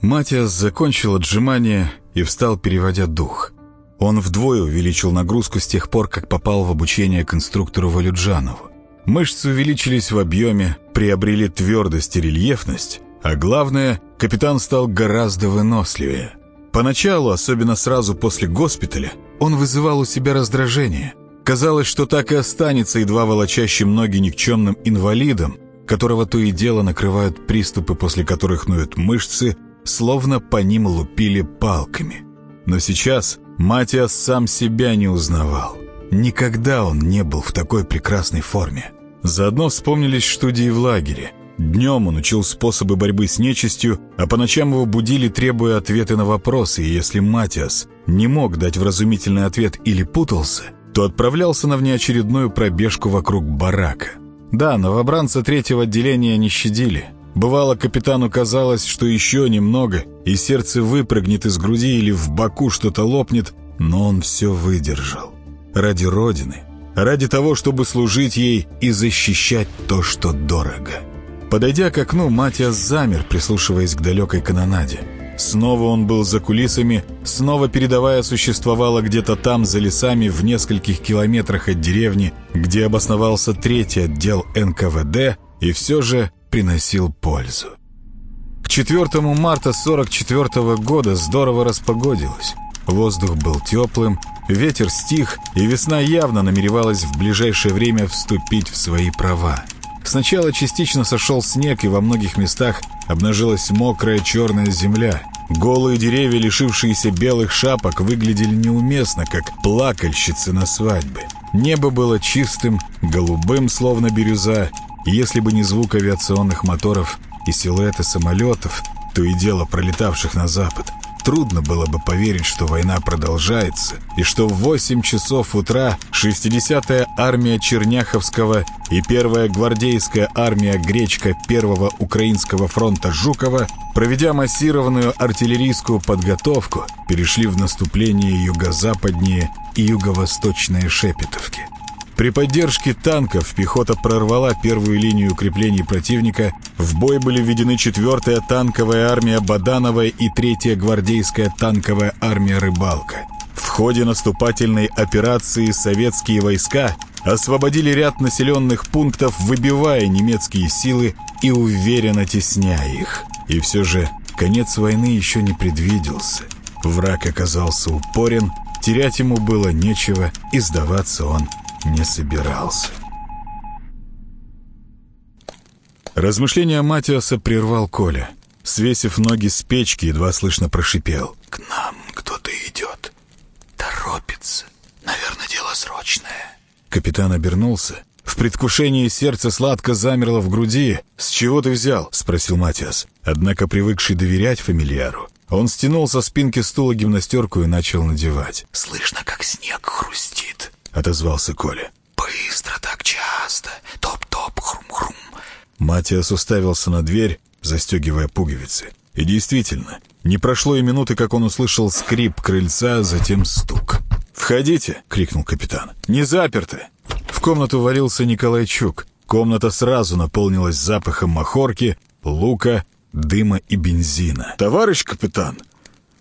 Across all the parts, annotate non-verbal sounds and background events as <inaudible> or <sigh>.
Матиас закончил отжимание и встал, переводя дух. Он вдвое увеличил нагрузку с тех пор, как попал в обучение к инструктору Валюджанову. Мышцы увеличились в объеме, приобрели твердость и рельефность, а главное, капитан стал гораздо выносливее. Поначалу, особенно сразу после госпиталя, он вызывал у себя раздражение. Казалось, что так и останется едва волочащим ноги никчемным инвалидом, которого то и дело накрывают приступы, после которых ноют мышцы, словно по ним лупили палками. Но сейчас Матиас сам себя не узнавал. Никогда он не был в такой прекрасной форме. Заодно вспомнились студии в лагере. Днем он учил способы борьбы с нечистью, а по ночам его будили, требуя ответы на вопросы, и если Матиас не мог дать вразумительный ответ или путался, то отправлялся на внеочередную пробежку вокруг барака. Да, новобранца третьего отделения не щадили. Бывало, капитану казалось, что еще немного, и сердце выпрыгнет из груди или в боку что-то лопнет, но он все выдержал. Ради Родины, ради того, чтобы служить ей и защищать то, что дорого. Подойдя к окну, Матиас замер, прислушиваясь к далекой канонаде. Снова он был за кулисами, снова передовая существовала где-то там, за лесами, в нескольких километрах от деревни, где обосновался третий отдел НКВД, и все же приносил пользу. К 4 марта 44 -го года здорово распогодилось. Воздух был теплым, ветер стих, и весна явно намеревалась в ближайшее время вступить в свои права. Сначала частично сошел снег, и во многих местах обнажилась мокрая черная земля. Голые деревья, лишившиеся белых шапок, выглядели неуместно, как плакальщицы на свадьбе. Небо было чистым, голубым, словно бирюза, и если бы не звук авиационных моторов и силуэты самолетов, то и дело пролетавших на запад, Трудно было бы поверить, что война продолжается, и что в 8 часов утра 60-я армия Черняховского и первая гвардейская армия Гречка Первого Украинского фронта Жукова, проведя массированную артиллерийскую подготовку, перешли в наступление юго-западнее и юго-восточные Шепетовки. При поддержке танков пехота прорвала первую линию укреплений противника. В бой были введены 4-я танковая армия Баданова и 3-я гвардейская танковая армия Рыбалка. В ходе наступательной операции советские войска освободили ряд населенных пунктов, выбивая немецкие силы и уверенно тесняя их. И все же конец войны еще не предвиделся. Враг оказался упорен, терять ему было нечего, и сдаваться он не собирался. Размышления Матиаса прервал Коля. Свесив ноги с печки, едва слышно прошипел. «К нам кто-то идет. Торопится. Наверное, дело срочное». Капитан обернулся. В предвкушении сердце сладко замерло в груди. «С чего ты взял?» — спросил Матиас. Однако, привыкший доверять фамильяру, он стянул со спинки стула гимнастерку и начал надевать. «Слышно, как снег хрустит. — отозвался Коля. «Быстро так часто. Топ-топ, хрум-хрум». Матиас уставился на дверь, застегивая пуговицы. И действительно, не прошло и минуты, как он услышал скрип крыльца, затем стук. «Входите!» — крикнул капитан. «Не заперты!» В комнату валился Николайчук. Комната сразу наполнилась запахом махорки, лука, дыма и бензина. «Товарищ капитан,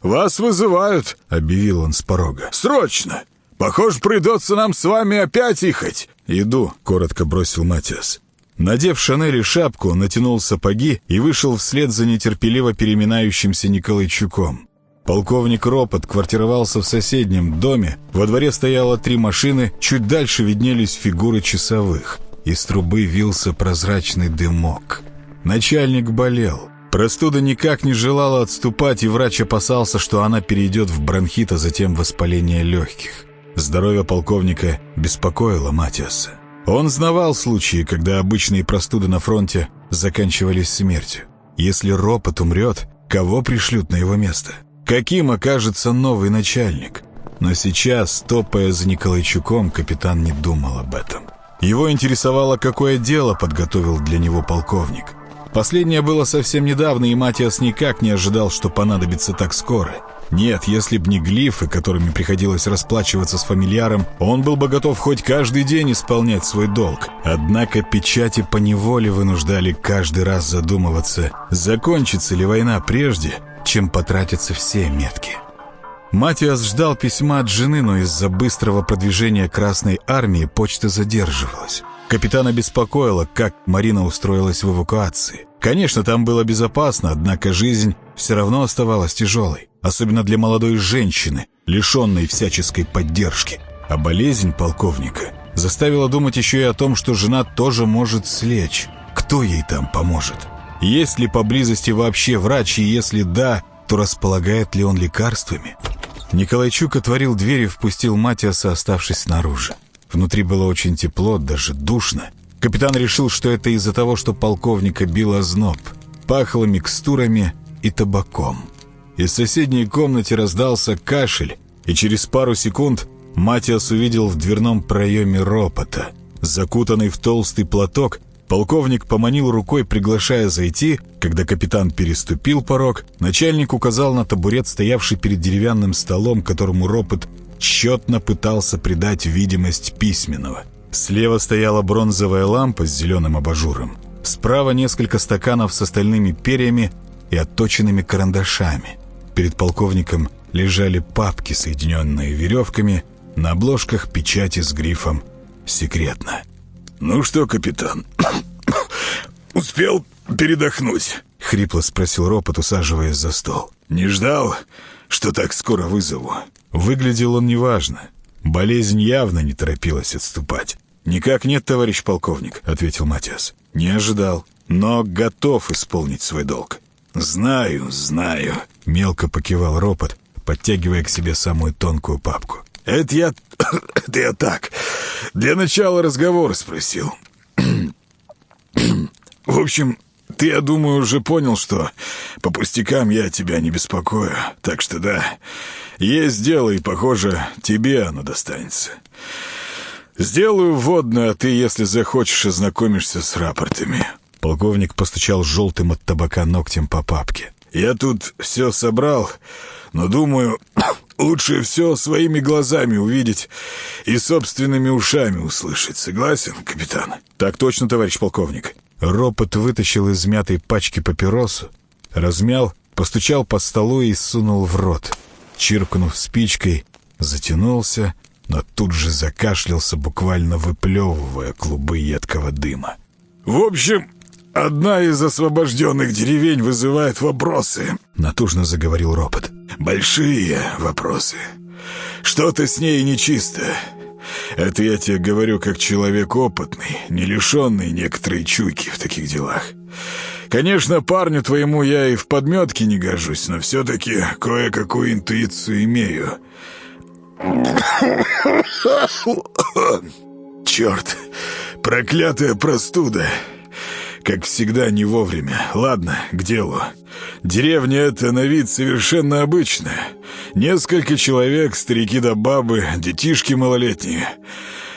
вас вызывают!» — объявил он с порога. «Срочно! Похоже, придется нам с вами опять ехать!» «Иду», — коротко бросил Матиас. Надев Шанель и шапку, натянул сапоги и вышел вслед за нетерпеливо переминающимся Николайчуком. Полковник Ропот квартировался в соседнем доме, во дворе стояло три машины, чуть дальше виднелись фигуры часовых. Из трубы вился прозрачный дымок. Начальник болел. Простуда никак не желала отступать, и врач опасался, что она перейдет в бронхит, а затем воспаление легких. Здоровье полковника беспокоило Матиаса. Он знавал случаи, когда обычные простуды на фронте заканчивались смертью. Если ропот умрет, кого пришлют на его место? Каким окажется новый начальник? Но сейчас, топая за Николайчуком, капитан не думал об этом. Его интересовало, какое дело подготовил для него полковник. Последнее было совсем недавно, и Матиас никак не ожидал, что понадобится так скоро. Нет, если б не глифы, которыми приходилось расплачиваться с фамильяром, он был бы готов хоть каждый день исполнять свой долг. Однако печати по неволе вынуждали каждый раз задумываться, закончится ли война прежде, чем потратятся все метки. Матиас ждал письма от жены, но из-за быстрого продвижения Красной Армии почта задерживалась. Капитана беспокоило, как Марина устроилась в эвакуации. Конечно, там было безопасно, однако жизнь все равно оставалась тяжелой. Особенно для молодой женщины, лишенной всяческой поддержки. А болезнь полковника заставила думать еще и о том, что жена тоже может слечь. Кто ей там поможет? Есть ли поблизости вообще врач, и если да, то располагает ли он лекарствами? Николайчук отворил дверь и впустил Матиаса, оставшись снаружи. Внутри было очень тепло, даже душно. Капитан решил, что это из-за того, что полковника бил озноб. Пахло микстурами и табаком. Из соседней комнаты раздался кашель, и через пару секунд Матиас увидел в дверном проеме ропота. Закутанный в толстый платок, полковник поманил рукой, приглашая зайти. Когда капитан переступил порог, начальник указал на табурет, стоявший перед деревянным столом, которому ропот тщетно пытался придать видимость письменного. Слева стояла бронзовая лампа с зеленым абажуром. Справа несколько стаканов с остальными перьями и отточенными карандашами. Перед полковником лежали папки, соединенные веревками, на обложках печати с грифом «Секретно». «Ну что, капитан, <coughs> успел передохнуть?» — хрипло спросил ропот, усаживаясь за стол. «Не ждал, что так скоро вызову?» Выглядел он неважно. Болезнь явно не торопилась отступать. «Никак нет, товарищ полковник», — ответил Матиас. «Не ожидал, но готов исполнить свой долг». «Знаю, знаю», — мелко покивал ропот, подтягивая к себе самую тонкую папку. «Это я... <coughs> это я так. Для начала разговора спросил. <coughs> В общем, ты, я думаю, уже понял, что по пустякам я тебя не беспокою. Так что да, есть дело, и, похоже, тебе оно достанется. Сделаю вводную, а ты, если захочешь, ознакомишься с рапортами». Полковник постучал желтым от табака ногтем по папке. «Я тут все собрал, но, думаю, <coughs> лучше все своими глазами увидеть и собственными ушами услышать. Согласен, капитан?» «Так точно, товарищ полковник». Ропот вытащил из мятой пачки папиросу, размял, постучал по столу и сунул в рот. Чиркнув спичкой, затянулся, но тут же закашлялся, буквально выплевывая клубы едкого дыма. «В общем, одна из освобожденных деревень вызывает вопросы», — натужно заговорил ропот. «Большие вопросы. Что-то с ней нечисто. Это я тебе говорю как человек опытный, не лишенный некоторой чуйки в таких делах. Конечно, парню твоему я и в подметке не гожусь, но все-таки кое-какую интуицию имею. <coughs> Черт, проклятая простуда. Как всегда, не вовремя. Ладно, к делу. Деревня эта на вид совершенно обычная. Несколько человек, старики да бабы, детишки малолетние.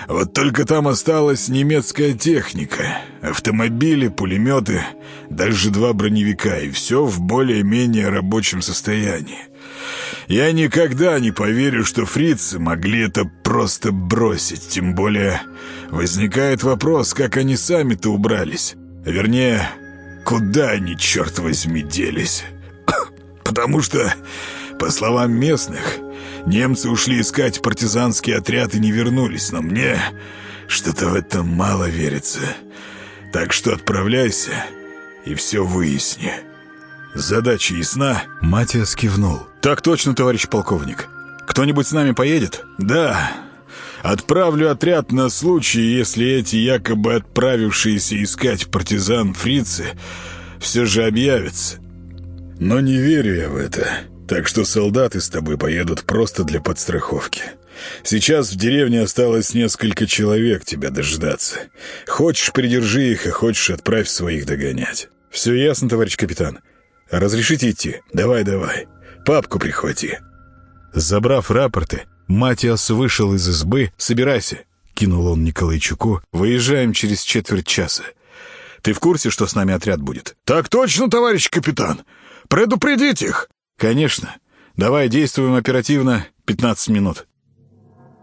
Вот только там осталась немецкая техника. Автомобили, пулеметы, даже два броневика, и все в более-менее рабочем состоянии. Я никогда не поверю, что фрицы могли это просто бросить, тем более возникает вопрос, как они сами-то убрались. Вернее, куда они, черт возьми, делись. <coughs> Потому что, по словам местных, немцы ушли искать партизанский отряд и не вернулись, но мне что-то в этом мало верится. Так что отправляйся и все выясни. Задача ясна?» Матиас кивнул. «Так точно, товарищ полковник. Кто-нибудь с нами поедет?» «Да. Отправлю отряд на случай, если эти якобы отправившиеся искать партизан фрицы все же объявятся. Но не верю я в это, так что солдаты с тобой поедут просто для подстраховки. Сейчас в деревне осталось несколько человек тебя дождаться. Хочешь, придержи их, а хочешь, отправь своих догонять. Все ясно, товарищ капитан? Разрешите идти? Давай, давай. Папку прихвати». Забрав рапорты, Матиас вышел из избы. «Собирайся», — кинул он Николайчуку. «Выезжаем через четверть часа. Ты в курсе, что с нами отряд будет?» «Так точно, товарищ капитан! Предупредить их!» «Конечно. Давай действуем оперативно. 15 минут».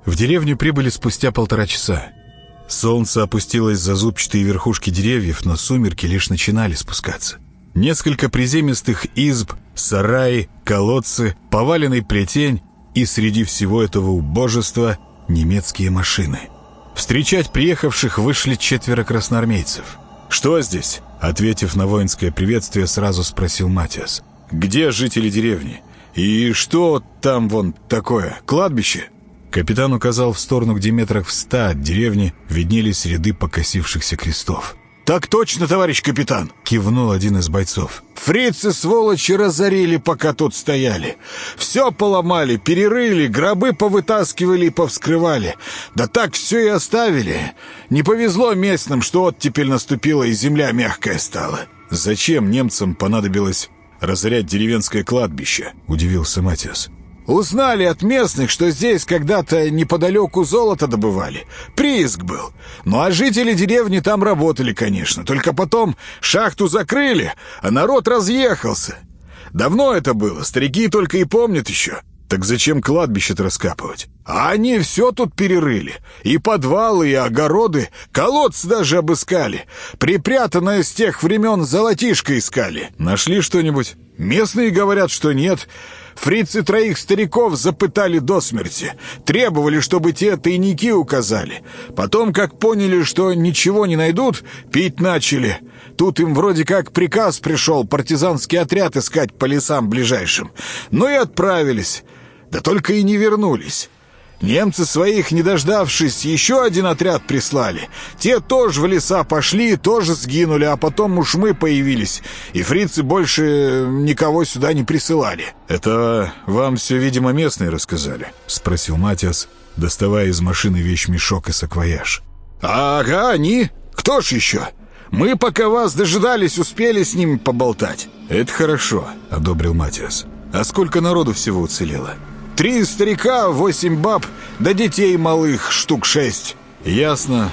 В деревню прибыли спустя полтора часа. Солнце опустилось за зубчатые верхушки деревьев, но сумерки лишь начинали спускаться. Несколько приземистых изб Сараи, колодцы, поваленный плетень и среди всего этого убожества немецкие машины. Встречать приехавших вышли четверо красноармейцев. «Что здесь?» Ответив на воинское приветствие, сразу спросил Матиас. «Где жители деревни? И что там вон такое? Кладбище?» Капитан указал в сторону, где метрах в ста от деревни виднелись ряды покосившихся крестов. «Так точно, товарищ капитан!» — кивнул один из бойцов. «Фрицы, сволочи, разорили, пока тут стояли. Все поломали, перерыли, гробы повытаскивали и повскрывали. Да так все и оставили. Не повезло местным, что вот теперь наступила и земля мягкая стала». «Зачем немцам понадобилось разорять деревенское кладбище?» — удивился Матиас. Узнали от местных, что здесь когда-то неподалеку золото добывали. Прииск был. Ну а жители деревни там работали, конечно. Только потом шахту закрыли, а народ разъехался. Давно это было, старики только и помнят еще. Так зачем кладбище-то раскапывать? А они все тут перерыли. И подвалы, и огороды, колодцы даже обыскали. Припрятанное с тех времен золотишко искали. Нашли что-нибудь? Местные говорят, что нет. Фрицы троих стариков запытали до смерти. Требовали, чтобы те тайники указали. Потом, как поняли, что ничего не найдут, пить начали. Тут им вроде как приказ пришел партизанский отряд искать по лесам ближайшим. Ну и отправились. Да только и не вернулись. Немцы своих, не дождавшись, еще один отряд прислали. Те тоже в леса пошли, тоже сгинули, а потом уж мы появились, и фрицы больше никого сюда не присылали. «Это вам все, видимо, местные рассказали?» — спросил Матиас, доставая из машины вещмешок и саквояж. «Ага, они? Кто ж еще? Мы, пока вас дожидались, успели с ними поболтать». «Это хорошо», — одобрил Матиас. «А сколько народу всего уцелело?» Три старика, восемь баб, да детей малых штук шесть. Ясно.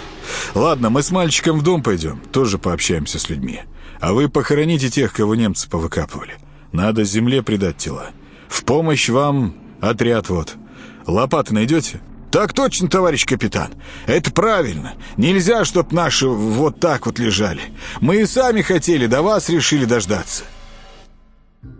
Ладно, мы с мальчиком в дом пойдем, тоже пообщаемся с людьми. А вы похороните тех, кого немцы повыкапывали. Надо земле придать тела. В помощь вам отряд вот. Лопаты найдете? Так точно, товарищ капитан. Это правильно. Нельзя, чтоб наши вот так вот лежали. Мы и сами хотели, до вас решили дождаться.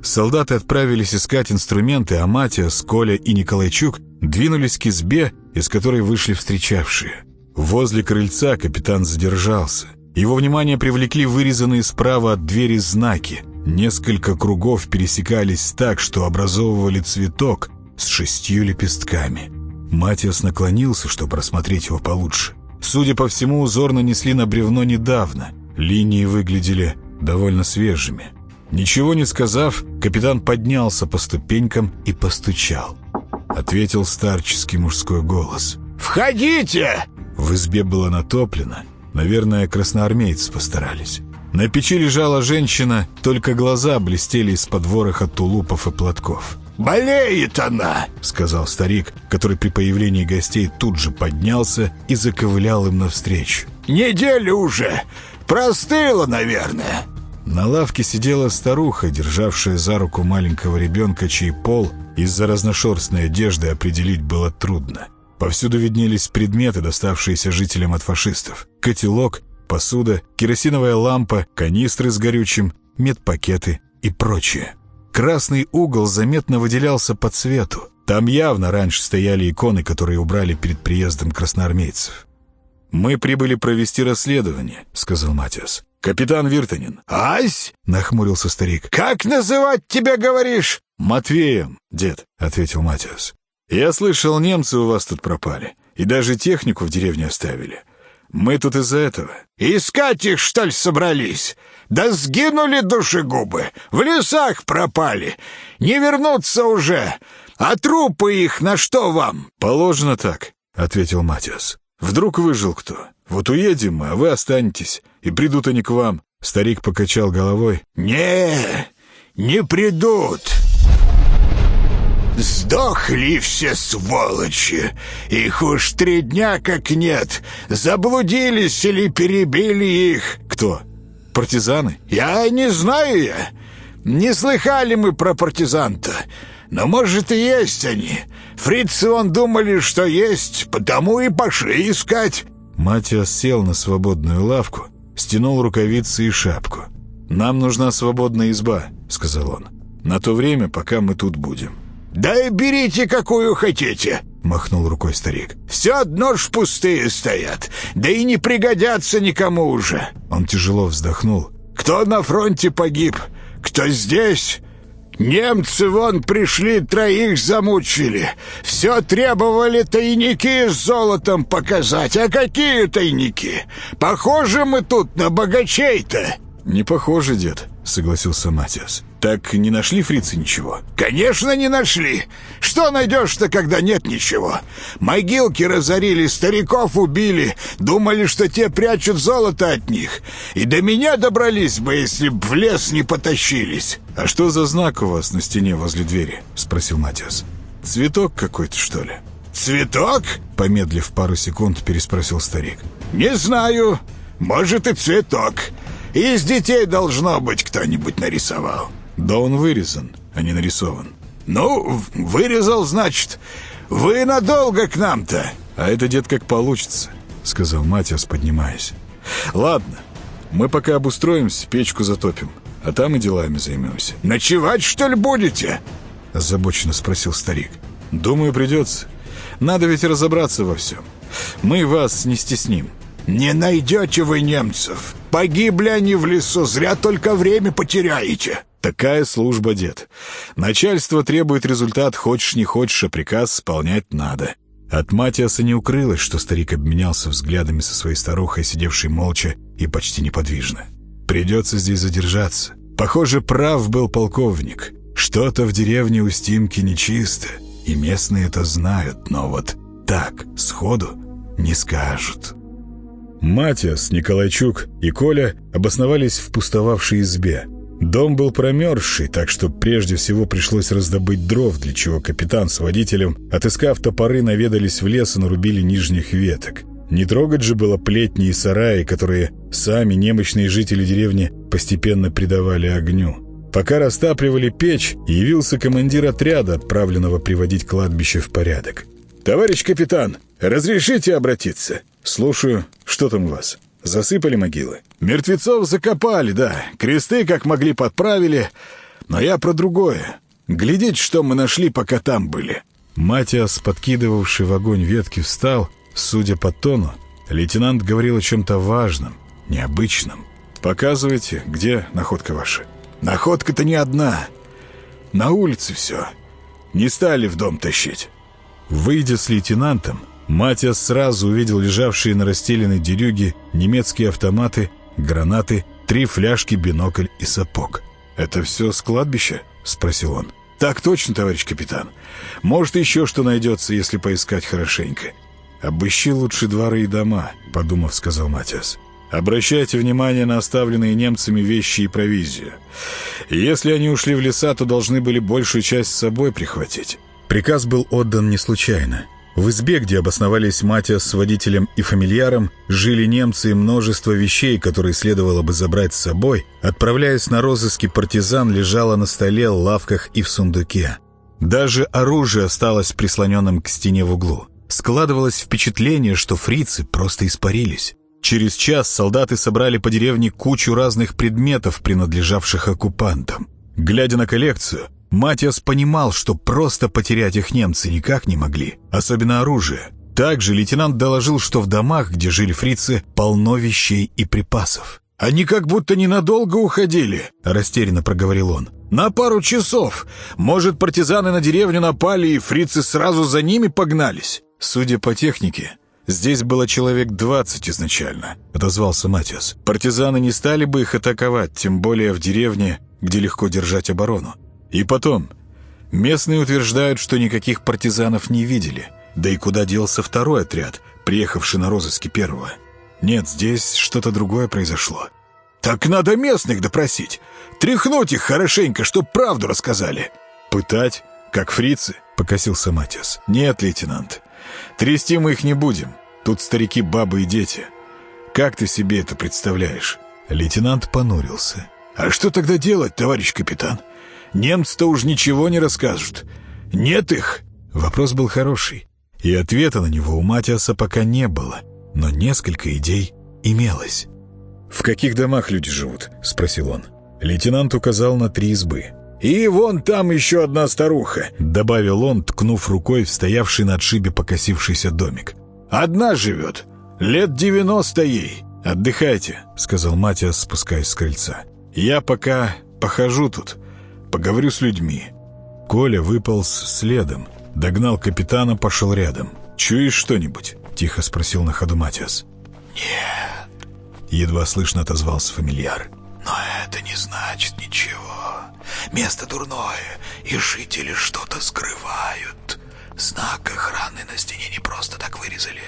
Солдаты отправились искать инструменты, а Матиас, Коля и Николайчук двинулись к избе, из которой вышли встречавшие. Возле крыльца капитан задержался. Его внимание привлекли вырезанные справа от двери знаки. Несколько кругов пересекались так, что образовывали цветок с шестью лепестками. Матиас наклонился, чтобы рассмотреть его получше. Судя по всему, узор нанесли на бревно недавно. Линии выглядели довольно свежими. Ничего не сказав, капитан поднялся по ступенькам и постучал. Ответил старческий мужской голос. «Входите!» В избе было натоплено. Наверное, красноармейцы постарались. На печи лежала женщина, только глаза блестели из-под вороха тулупов и платков. «Болеет она!» — сказал старик, который при появлении гостей тут же поднялся и заковылял им навстречу. «Неделю уже! Простыла, наверное!» На лавке сидела старуха, державшая за руку маленького ребенка, чей пол из-за разношерстной одежды определить было трудно. Повсюду виднелись предметы, доставшиеся жителям от фашистов. Котелок, посуда, керосиновая лампа, канистры с горючим, медпакеты и прочее. Красный угол заметно выделялся по цвету. Там явно раньше стояли иконы, которые убрали перед приездом красноармейцев. «Мы прибыли провести расследование», — сказал Матиас. «Капитан Виртанин». «Ась?» — нахмурился старик. «Как называть тебя, говоришь?» «Матвеем, дед», — ответил Матиас. «Я слышал, немцы у вас тут пропали, и даже технику в деревне оставили. Мы тут из-за этого». «Искать их, что ли, собрались? Да сгинули душегубы, в лесах пропали. Не вернуться уже. А трупы их на что вам?» «Положено так», — ответил Матиас. «Вдруг выжил кто? Вот уедем мы, а вы останетесь, и придут они к вам». Старик покачал головой. «Не, не придут. Сдохли все сволочи. Их уж три дня как нет. Заблудились или перебили их». «Кто? Партизаны?» «Я не знаю я. Не слыхали мы про партизан-то. Но, может, и есть они. Фрицы он думали, что есть, потому и пошли искать». Матиас сел на свободную лавку, стянул рукавицы и шапку. «Нам нужна свободная изба», — сказал он. На то время, пока мы тут будем». «Да и берите, какую хотите!» — махнул рукой старик. «Все одно ж пустые стоят, да и не пригодятся никому уже!» Он тяжело вздохнул. «Кто на фронте погиб, кто здесь, Немцы вон пришли, троих замучили. Все требовали тайники с золотом показать. А какие тайники? Похожи мы тут на богачей-то. Не похоже, дед, согласился Матиас. Так не нашли фрицы ничего? Конечно, не нашли. Что найдешь-то, когда нет ничего? Могилки разорили, стариков убили. Думали, что те прячут золото от них. И до меня добрались бы, если б в лес не потащились. А что за знак у вас на стене возле двери? Спросил Матиас. Цветок какой-то, что ли? Цветок? Помедлив пару секунд, переспросил старик. Не знаю. Может и цветок. Из детей должно быть кто-нибудь нарисовал. Да он вырезан, а не нарисован. Ну, вырезал, значит. Вы надолго к нам-то. А это, дед, как получится, сказал Матиас, поднимаясь. Ладно, мы пока обустроимся, печку затопим, а там и делами займемся. Ночевать, что ли, будете? Озабоченно спросил старик. Думаю, придется. Надо ведь разобраться во всем. Мы вас не стесним. Не найдете вы немцев. Погибли они в лесу, зря только время потеряете. Такая служба, дед. Начальство требует результат, хочешь не хочешь, а приказ исполнять надо. От Матиаса не укрылось, что старик обменялся взглядами со своей старухой, сидевшей молча и почти неподвижно. Придется здесь задержаться. Похоже, прав был полковник. Что-то в деревне у Стимки нечисто, и местные это знают, но вот так, сходу, не скажут. Матиас, Николайчук и Коля обосновались в пустовавшей избе. Дом был промерзший, так что прежде всего пришлось раздобыть дров, для чего капитан с водителем, отыскав топоры, наведались в лес и нарубили нижних веток. Не трогать же было плетни и сараи, которые сами немощные жители деревни постепенно придавали огню. Пока растапливали печь, явился командир отряда, отправленного приводить кладбище в порядок. «Товарищ капитан, разрешите обратиться?» «Слушаю. Что там у вас?» Засыпали могилы? Мертвецов закопали, да. Кресты, как могли, подправили. Но я про другое. Глядеть, что мы нашли, пока там были. Матиас, подкидывавший в огонь ветки, встал. Судя по тону, лейтенант говорил о чем-то важном, необычном. «Показывайте, где находка ваша?» «Находка-то не одна. На улице все. Не стали в дом тащить». Выйдя с лейтенантом, Матиас сразу увидел лежавшие на расстеленной дерюге немецкие автоматы, гранаты, три фляжки, бинокль и сапог. «Это все с кладбища?» — спросил он. «Так точно, товарищ капитан. Может, еще что найдется, если поискать хорошенько». «Обыщи лучше дворы и дома», — подумав, сказал Матиас. «Обращайте внимание на оставленные немцами вещи и провизию. Если они ушли в леса, то должны были большую часть с собой прихватить». Приказ был отдан не случайно. В избе, где обосновались Матиас с водителем и фамильяром, жили немцы и множество вещей, которые следовало бы забрать с собой, отправляясь на розыски партизан, лежало на столе, лавках и в сундуке. Даже оружие осталось прислоненным к стене в углу. Складывалось впечатление, что фрицы просто испарились. Через час солдаты собрали по деревне кучу разных предметов, принадлежавших оккупантам. Глядя на коллекцию, Матиас понимал, что просто потерять их немцы никак не могли, особенно оружие. Также лейтенант доложил, что в домах, где жили фрицы, полно вещей и припасов. «Они как будто ненадолго уходили», — растерянно проговорил он. «На пару часов. Может, партизаны на деревню напали, и фрицы сразу за ними погнались?» Судя по технике, здесь было человек двадцать изначально, — отозвался Матиас. Партизаны не стали бы их атаковать, тем более в деревне, где легко держать оборону. И потом, местные утверждают, что никаких партизанов не видели. Да и куда делся второй отряд, приехавший на розыски первого? Нет, здесь что-то другое произошло. Так надо местных допросить. Тряхнуть их хорошенько, чтоб правду рассказали. Пытать, как фрицы, покосился Матиас. Нет, лейтенант, трясти мы их не будем. Тут старики, бабы и дети. Как ты себе это представляешь? Лейтенант понурился. А что тогда делать, товарищ капитан? Немцы-то уж ничего не расскажут. Нет их!» Вопрос был хороший, и ответа на него у Матиаса пока не было, но несколько идей имелось. «В каких домах люди живут?» — спросил он. Лейтенант указал на три избы. И вон там еще одна старуха», — добавил он, ткнув рукой в стоявший на отшибе покосившийся домик. «Одна живет. Лет девяносто ей. Отдыхайте», — сказал Матиас, спускаясь с крыльца. «Я пока похожу тут, поговорю с людьми». Коля выполз следом, догнал капитана, пошел рядом. «Чуешь что-нибудь?» — тихо спросил на ходу Матиас. «Нет», — едва слышно отозвался фамильяр. «Но это не значит ничего. Место дурное, и жители что-то скрывают. Знак охраны на стене не просто так вырезали».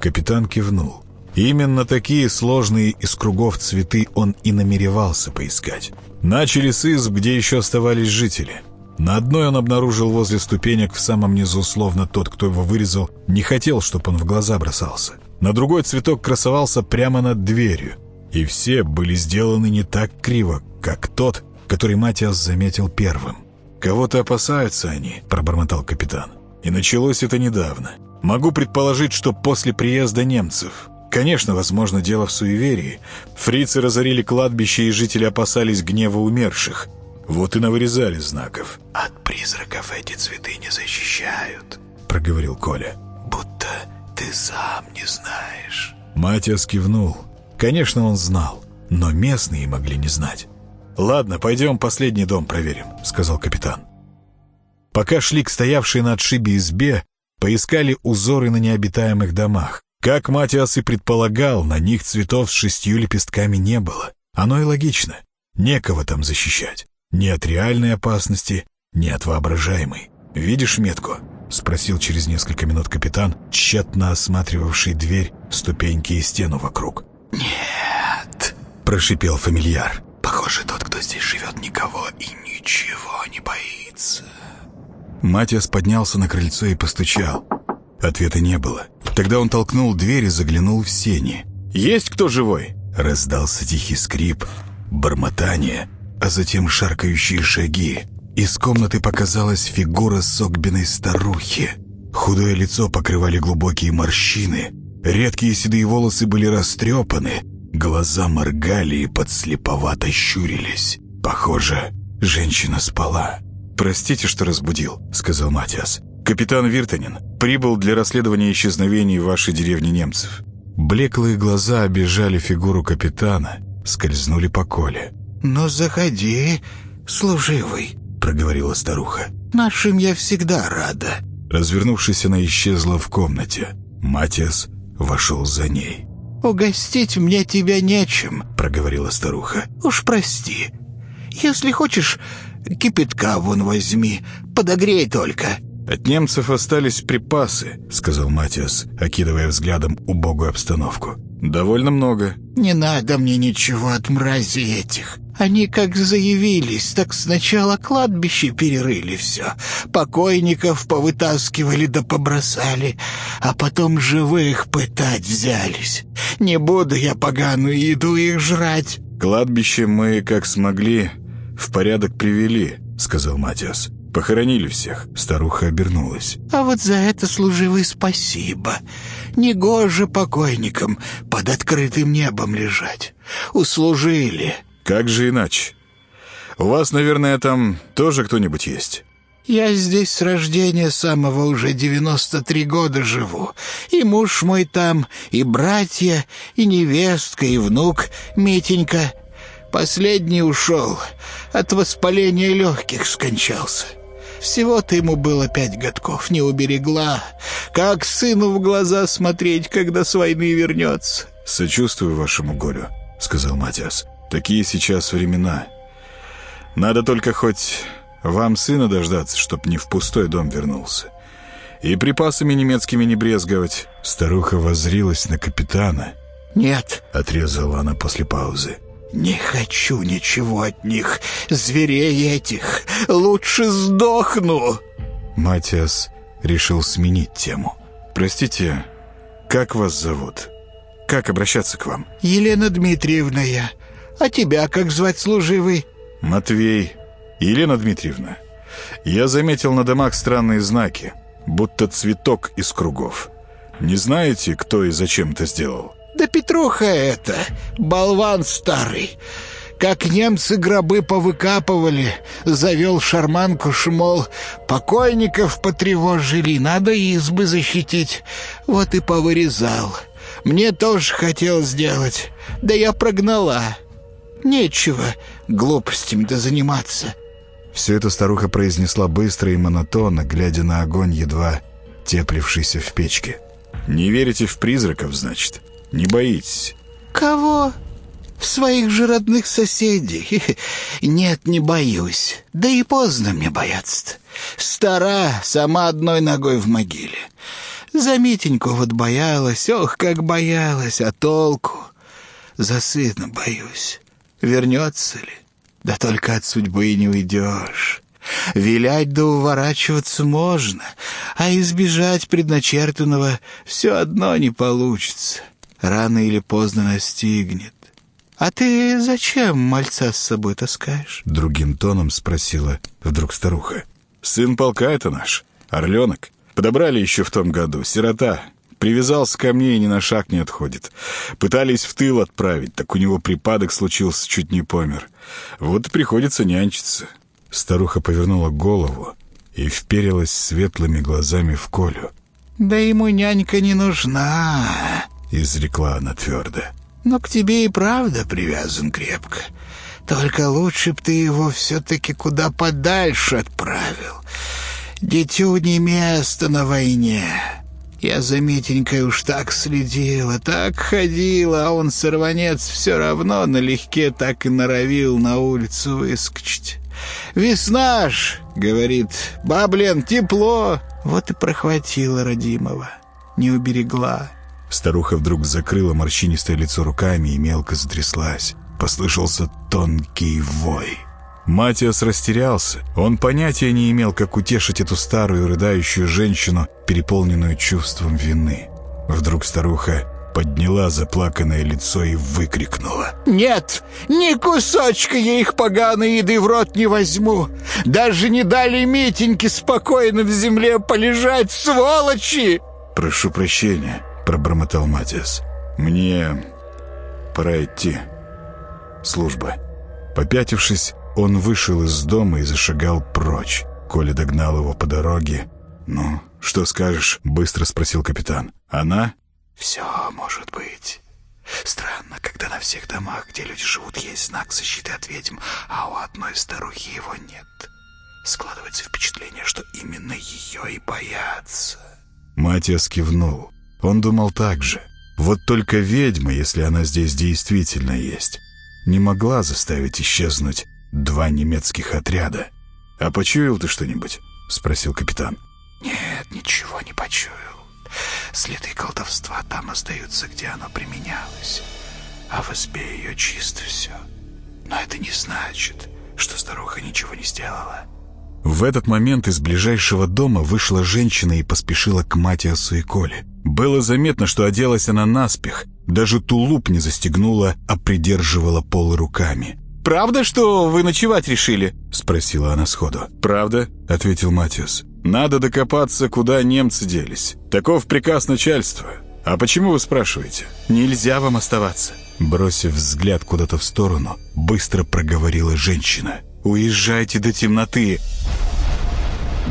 Капитан кивнул. Именно такие сложные из кругов цветы он и намеревался поискать. Начали с изб, где еще оставались жители. На одной он обнаружил возле ступенек в самом низу, словно тот, кто его вырезал, не хотел, чтобы он в глаза бросался. На другой цветок красовался прямо над дверью. И все были сделаны не так криво, как тот, который Матиас заметил первым. «Кого-то опасаются они», — пробормотал капитан. «И началось это недавно. Могу предположить, что после приезда немцев. Конечно, возможно, дело в суеверии. Фрицы разорили кладбище, и жители опасались гнева умерших. Вот и навырезали знаков. «От призраков эти цветы не защищают», — проговорил Коля. «Будто ты сам не знаешь». Матиас кивнул. Конечно, он знал, но местные могли не знать. «Ладно, пойдем последний дом проверим», — сказал капитан. Пока шли к стоявшей на отшибе избе, поискали узоры на необитаемых домах. Как Матиас и предполагал, на них цветов с шестью лепестками не было. Оно и логично. Некого там защищать. Ни от реальной опасности, ни от воображаемой. «Видишь метку?» — спросил через несколько минут капитан, тщетно осматривавший дверь, ступеньки и стену вокруг. «Нет», — прошипел фамильяр. «Похоже, тот, кто здесь живет, никого и ничего не боится». Матиас поднялся на крыльцо и постучал. Ответа не было. Тогда он толкнул дверь и заглянул в сени. «Есть кто живой?» Раздался тихий скрип, бормотание, а затем шаркающие шаги. Из комнаты показалась фигура согбенной старухи. Худое лицо покрывали глубокие морщины. Редкие седые волосы были растрепаны. Глаза моргали и подслеповато щурились. Похоже, женщина спала. «Простите, что разбудил», — сказал Матиас. «Капитан Виртанин прибыл для расследования исчезновений вашей деревне немцев». Блеклые глаза обижали фигуру капитана, скользнули по Коле. «Ну, заходи, служивый», — проговорила старуха. «Нашим я всегда рада». Развернувшись, она исчезла в комнате. Матиас вошел за ней. «Угостить мне тебя нечем», — проговорила старуха. «Уж прости. Если хочешь, кипятка вон возьми, подогрей только». «От немцев остались припасы», — сказал Матиас, окидывая взглядом убогую обстановку. «Довольно много». «Не надо мне ничего от мрази этих. Они как заявились, так сначала кладбище перерыли все, покойников повытаскивали да побросали, а потом живых пытать взялись. Не буду я поганую еду их жрать». «Кладбище мы, как смогли, в порядок привели», — сказал Матиас. Похоронили всех. Старуха обернулась. А вот за это служивый спасибо. Негоже покойникам под открытым небом лежать. Услужили. Как же иначе? У вас, наверное, там тоже кто-нибудь есть? Я здесь с рождения самого уже 93 года живу. И муж мой там, и братья, и невестка, и внук Митенька. Последний ушел, от воспаления легких скончался. Всего-то ему было пять годков, не уберегла. Как сыну в глаза смотреть, когда с войны вернется?» «Сочувствую вашему горю», — сказал Матиас. «Такие сейчас времена. Надо только хоть вам сына дождаться, чтоб не в пустой дом вернулся. И припасами немецкими не брезговать». Старуха воззрилась на капитана. «Нет», — отрезала она после паузы. «Не хочу ничего от них, зверей этих. Лучше сдохну!» Матиас решил сменить тему. «Простите, как вас зовут? Как обращаться к вам?» «Елена Дмитриевна я. А тебя как звать служивый?» «Матвей. Елена Дмитриевна. Я заметил на домах странные знаки, будто цветок из кругов. Не знаете, кто и зачем это сделал?» Да Петруха это, болван старый. Как немцы гробы повыкапывали, завел шарманку, шмол. Покойников потревожили, надо избы защитить. Вот и повырезал. Мне тоже хотел сделать, да я прогнала. Нечего глупостями-то заниматься. Все это старуха произнесла быстро и монотонно, глядя на огонь, едва теплившийся в печке. «Не верите в призраков, значит? Не боитесь?» «Кого?» «В своих же родных соседей. <laughs> Нет, не боюсь. Да и поздно мне бояться-то. Стара, сама одной ногой в могиле. За Митеньку вот боялась, ох, как боялась, а толку? За сына боюсь. Вернется ли?» Да только от судьбы и не уйдешь. Вилять да уворачиваться можно, а избежать предначертанного все одно не получится. Рано или поздно настигнет. «А ты зачем мальца с собой таскаешь?» Другим тоном спросила вдруг старуха. «Сын полка это наш, орленок. Подобрали еще в том году, сирота. Привязался ко мне и ни на шаг не отходит. Пытались в тыл отправить, так у него припадок случился, чуть не помер. Вот и приходится нянчиться». Старуха повернула голову и вперилась светлыми глазами в Колю. «Да ему нянька не нужна», — изрекла она твердо. «Но к тебе и правда привязан крепко. Только лучше б ты его все-таки куда подальше отправил. Дитю не место на войне». Я за Митенькой уж так следила, так ходила, а он, сорванец, все равно налегке так и норовил на улицу выскочить. «Весна ж!» — говорит. «Баблен, тепло!» Вот и прохватила родимого, не уберегла. Старуха вдруг закрыла морщинистое лицо руками и мелко затряслась. Послышался тонкий вой. Матиас растерялся. Он понятия не имел, как утешить эту старую рыдающую женщину, переполненную чувством вины. Вдруг старуха подняла заплаканное лицо и выкрикнула. «Нет, ни кусочка я их поганой еды в рот не возьму! Даже не дали Митеньке спокойно в земле полежать, сволочи!» «Прошу прощения», — пробормотал Матиас. «Мне пора идти. Служба». Попятившись, он вышел из дома и зашагал прочь. Коля догнал его по дороге. «Ну, что скажешь?» — быстро спросил капитан. «Она?» «Все может быть. Странно, когда на всех домах, где люди живут, есть знак защиты от ведьм, а у одной старухи его нет. Складывается впечатление, что именно ее и боятся». Матиас кивнул. Он думал так же. Вот только ведьма, если она здесь действительно есть, не могла заставить исчезнуть два немецких отряда. «А почуял ты что-нибудь?» — спросил капитан. «Нет, ничего не почуял. Следы колдовства там остаются, где оно применялось. А в избе ее чисто все. Но это не значит, что старуха ничего не сделала». В этот момент из ближайшего дома вышла женщина и поспешила к Матиасу и Коле. Было заметно, что оделась она наспех, даже тулуп не застегнула, а придерживала пол руками. «Правда, что вы ночевать решили?» — спросила она сходу. «Правда?» — ответил Матиас. «Надо докопаться, куда немцы делись. Таков приказ начальства. А почему вы спрашиваете?» «Нельзя вам оставаться». Бросив взгляд куда-то в сторону, быстро проговорила женщина. «Уезжайте до темноты».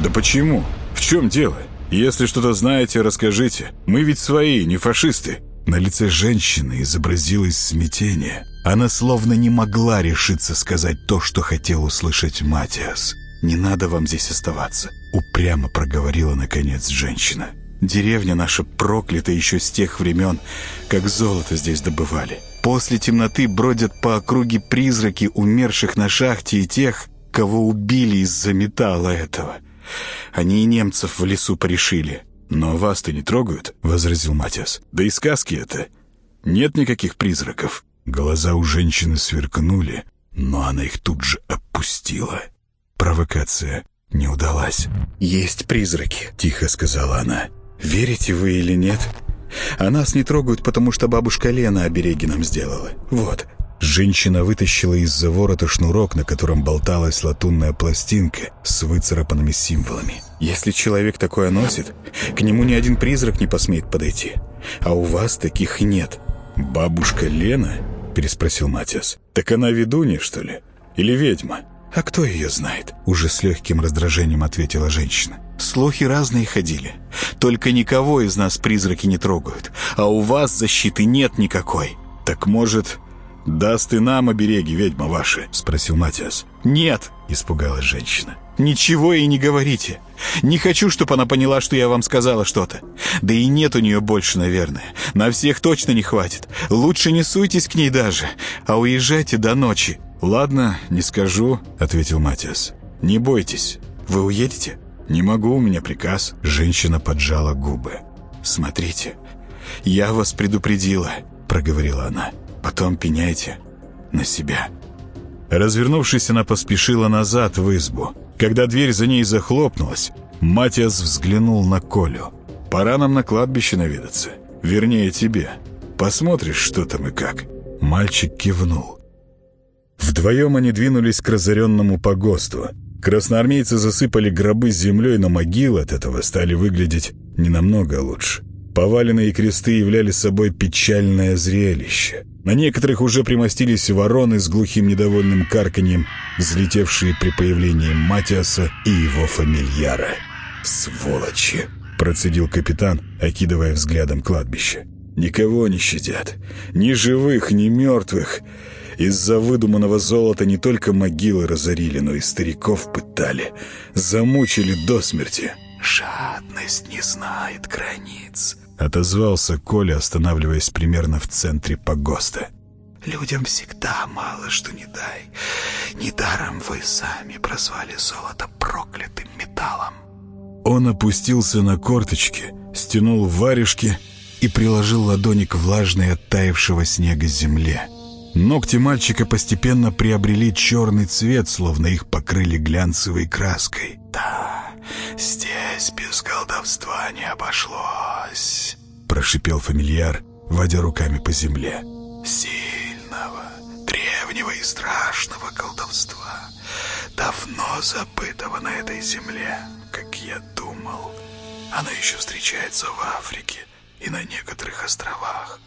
«Да почему? В чем дело? Если что-то знаете, расскажите. Мы ведь свои, не фашисты». На лице женщины изобразилось смятение. Она словно не могла решиться сказать то, что хотел услышать Матиас. «Не надо вам здесь оставаться», — упрямо проговорила, наконец, женщина. «Деревня наша проклята еще с тех времен, как золото здесь добывали. После темноты бродят по округе призраки умерших на шахте и тех, кого убили из-за металла этого. Они и немцев в лесу порешили. «Но вас-то не трогают», — возразил Матиас. «Да и сказки это. Нет никаких призраков». Глаза у женщины сверкнули, но она их тут же опустила. Провокация не удалась. «Есть призраки», — тихо сказала она. «Верите вы или нет? А нас не трогают, потому что бабушка Лена обереги нам сделала. Вот». Женщина вытащила из-за ворота шнурок, на котором болталась латунная пластинка с выцарапанными символами. «Если человек такое носит, к нему ни один призрак не посмеет подойти. А у вас таких нет». «Бабушка Лена?» — переспросил Матиас. «Так она ведунья, что ли? Или ведьма?» «А кто ее знает?» — уже с легким раздражением ответила женщина. «Слухи разные ходили. Только никого из нас призраки не трогают. А у вас защиты нет никакой». «Так, может, даст и нам обереги ведьма ваши?» — спросил Матиас. «Нет!» — испугалась женщина. «Ничего и не говорите. Не хочу, чтобы она поняла, что я вам сказала что-то. Да и нет у нее больше, наверное. На всех точно не хватит. Лучше не суйтесь к ней даже, а уезжайте до ночи». «Ладно, не скажу», — ответил Матиас. «Не бойтесь. Вы уедете?» «Не могу, у меня приказ». Женщина поджала губы. «Смотрите, я вас предупредила», — проговорила она. «Потом пеняйте на себя». Развернувшись, она поспешила назад в избу. Когда дверь за ней захлопнулась, Матиас взглянул на Колю. «Пора нам на кладбище наведаться. Вернее, тебе. Посмотришь, что там и как». Мальчик кивнул. Вдвоем они двинулись к разоренному погосту. Красноармейцы засыпали гробы землей, но могилы от этого стали выглядеть не намного лучше. Поваленные кресты являли собой печальное зрелище. На некоторых уже примостились вороны с глухим недовольным карканьем, взлетевшие при появлении Матиаса и его фамильяра. «Сволочи!» — процедил капитан, окидывая взглядом кладбище. «Никого не щадят. Ни живых, ни мертвых. Из-за выдуманного золота не только могилы разорили, но и стариков пытали. Замучили до смерти. «Жадность не знает границ», — отозвался Коля, останавливаясь примерно в центре погоста. «Людям всегда мало что не дай. Недаром вы сами прозвали золото проклятым металлом». Он опустился на корточки, стянул варежки и приложил ладони к влажной оттаившего снега земле. Ногти мальчика постепенно приобрели черный цвет, словно их покрыли глянцевой краской. «Да, здесь без колдовства не обошлось», — прошипел фамильяр, водя руками по земле. «Сильного, древнего и страшного колдовства, давно забытого на этой земле, как я думал. Оно еще встречается в Африке и на некоторых островах»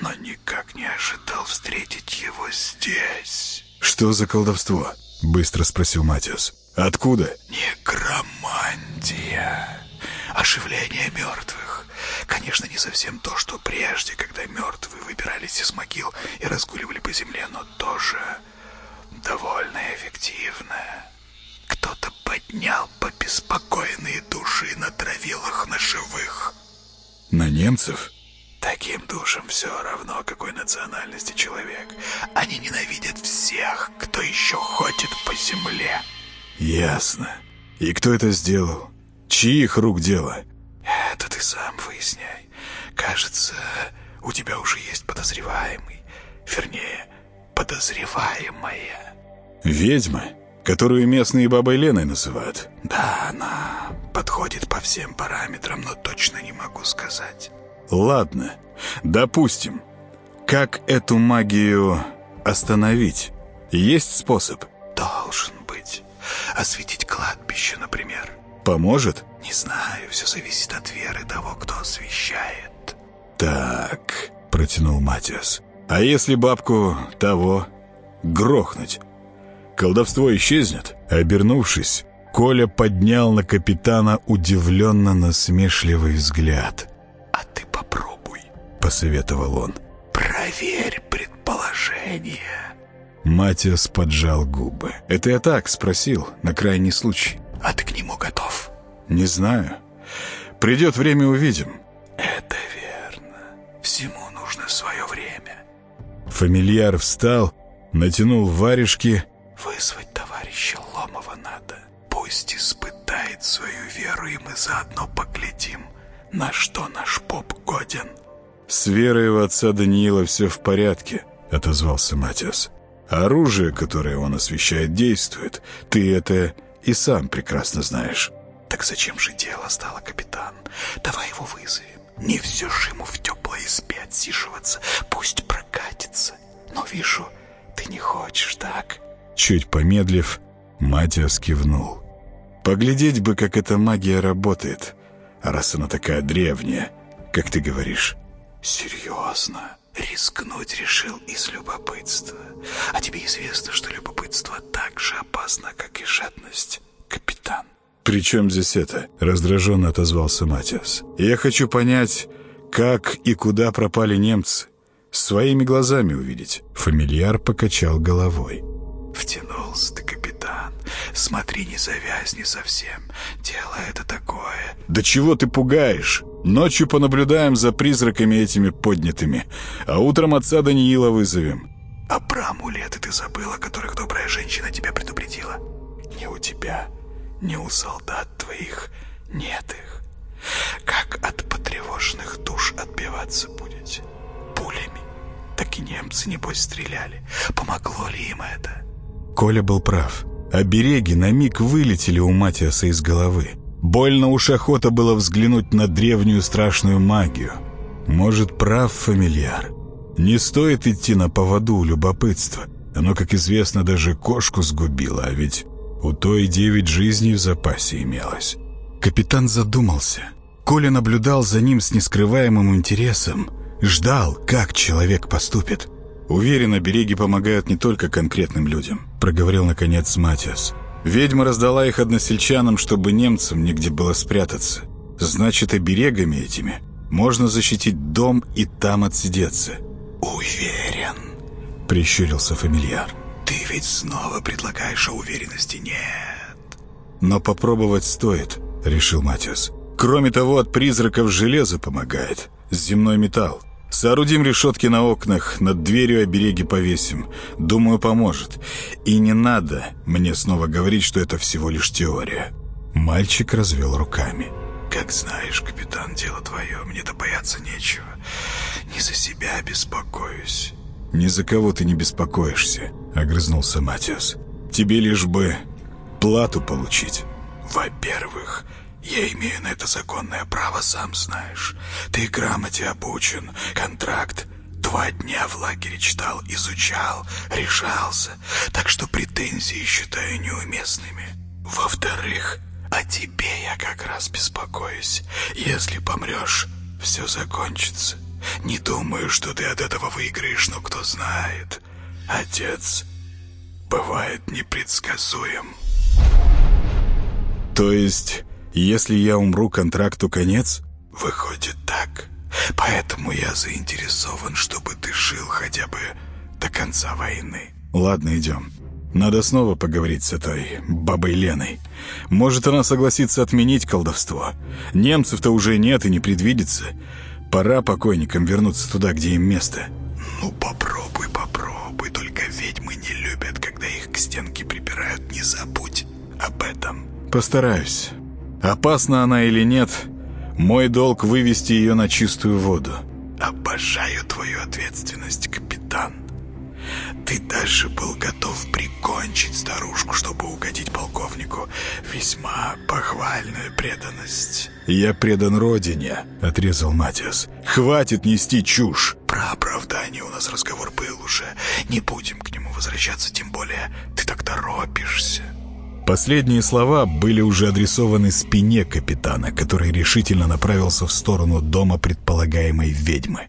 но никак не ожидал встретить его здесь. «Что за колдовство?» — быстро спросил Матиас. «Откуда?» «Некромантия. Оживление мертвых. Конечно, не совсем то, что прежде, когда мертвые выбирались из могил и разгуливали по земле, но тоже довольно эффективно. Кто-то поднял побеспокоенные души и натравил их на живых». «На немцев?» Таким душам все равно, какой национальности человек. Они ненавидят всех, кто еще ходит по земле. Ясно. И кто это сделал? Чьих рук дело? Это ты сам выясняй. Кажется, у тебя уже есть подозреваемый. Вернее, подозреваемая. Ведьма, которую местные бабой Леной называют? Да, она подходит по всем параметрам, но точно не могу сказать. Ладно, допустим. Как эту магию остановить? Есть способ? Должен. Осветить кладбище, например. Поможет? Не знаю, все зависит от веры того, кто освещает. Так, протянул Матиас. А если бабку того грохнуть? Колдовство исчезнет? Обернувшись, Коля поднял на капитана удивленно насмешливый взгляд. «А ты попробуй», — посоветовал он. «Проверь предположение». Матиас поджал губы. «Это я так спросил, на крайний случай». «А ты к нему готов?» «Не знаю. Придет время, увидим». «Это верно. Всему нужно свое время». Фамильяр встал, натянул варежки. «Вызвать товарища Ломова надо. Пусть испытает свою веру, и мы заодно поглядим, на что наш поп годен?» «С верой у отца Даниила все в порядке», — отозвался Матиас. «Оружие, которое он освещает, действует. Ты это и сам прекрасно знаешь». «Так зачем же дело стало, капитан? Давай его вызовем. Не все же ему в теплой избе отсиживаться. Пусть прокатится. Но вижу, ты не хочешь, так?» Чуть помедлив, Матиас кивнул. «Поглядеть бы, как эта магия работает, раз она такая древняя, как ты говоришь». «Серьезно? Рискнуть решил из любопытства. А тебе известно, что любопытство так же опасно, как и жадность, капитан. «При чем здесь это?» — раздраженно отозвался Матиас. «Я хочу понять, как и куда пропали немцы. Своими глазами увидеть». Фамильяр покачал головой. «Втянулся ты, капитан. Смотри, не завязни совсем. Дело это такое». «Да чего ты пугаешь? Ночью понаблюдаем за призраками этими поднятыми, а утром отца Даниила вызовем». «А про амулеты ты забыл, о которых добрая женщина тебя предупредила? Не у тебя, не у солдат твоих нет их. Как от потревоженных душ отбиваться будете? Пулями. Так и немцы, небось, стреляли. Помогло ли им это?» Коля был прав. Обереги на миг вылетели у Матиаса из головы. Больно уж охота было взглянуть на древнюю страшную магию. Может, прав фамильяр? Не стоит идти на поводу у любопытства. Оно, как известно, даже кошку сгубило, а ведь у той девять жизней в запасе имелось. Капитан задумался. Коля наблюдал за ним с нескрываемым интересом. Ждал, как человек поступит. «Уверен, обереги помогают не только конкретным людям», — проговорил наконец Матиас. «Ведьма раздала их односельчанам, чтобы немцам негде было спрятаться. Значит, оберегами этими можно защитить дом и там отсидеться». «Уверен», — прищурился фамильяр. «Ты ведь снова предлагаешь, а уверенности нет». «Но попробовать стоит», — решил Матиас. «Кроме того, от призраков железо помогает, земной металл. Соорудим решетки на окнах, над дверью обереги повесим. Думаю, поможет. И не надо мне снова говорить, что это всего лишь теория». Мальчик развел руками. «Как знаешь, капитан, дело твое. Мне-то бояться нечего. Не за себя беспокоюсь». «Ни за кого ты не беспокоишься», — огрызнулся Матиас. «Тебе лишь бы плату получить». «Во-первых, я имею на это законное право, сам знаешь. Ты грамоте обучен, контракт два дня в лагере читал, изучал, решался, так что претензии считаю неуместными. Во-вторых, о тебе я как раз беспокоюсь. Если помрешь, все закончится. Не думаю, что ты от этого выиграешь, но кто знает. Отец бывает непредсказуем. То есть если я умру, контракту конец? Выходит так. Поэтому я заинтересован, чтобы ты жил хотя бы до конца войны. Ладно, идем. Надо снова поговорить с этой бабой Леной. Может, она согласится отменить колдовство. Немцев-то уже нет и не предвидится. Пора покойникам вернуться туда, где им место. Ну, попробуй, попробуй. Только ведьмы не любят, когда их к стенке припирают. Не забудь об этом. Постараюсь. Опасна она или нет, мой долг вывести ее на чистую воду. Обожаю твою ответственность, капитан. Ты даже был готов прикончить старушку, чтобы угодить полковнику. Весьма похвальная преданность. «Я предан родине», — отрезал Матиас. «Хватит нести чушь!» «Про оправдание у нас разговор был уже. Не будем к нему возвращаться, тем более ты так торопишься». Последние слова были уже адресованы спине капитана, который решительно направился в сторону дома предполагаемой ведьмы.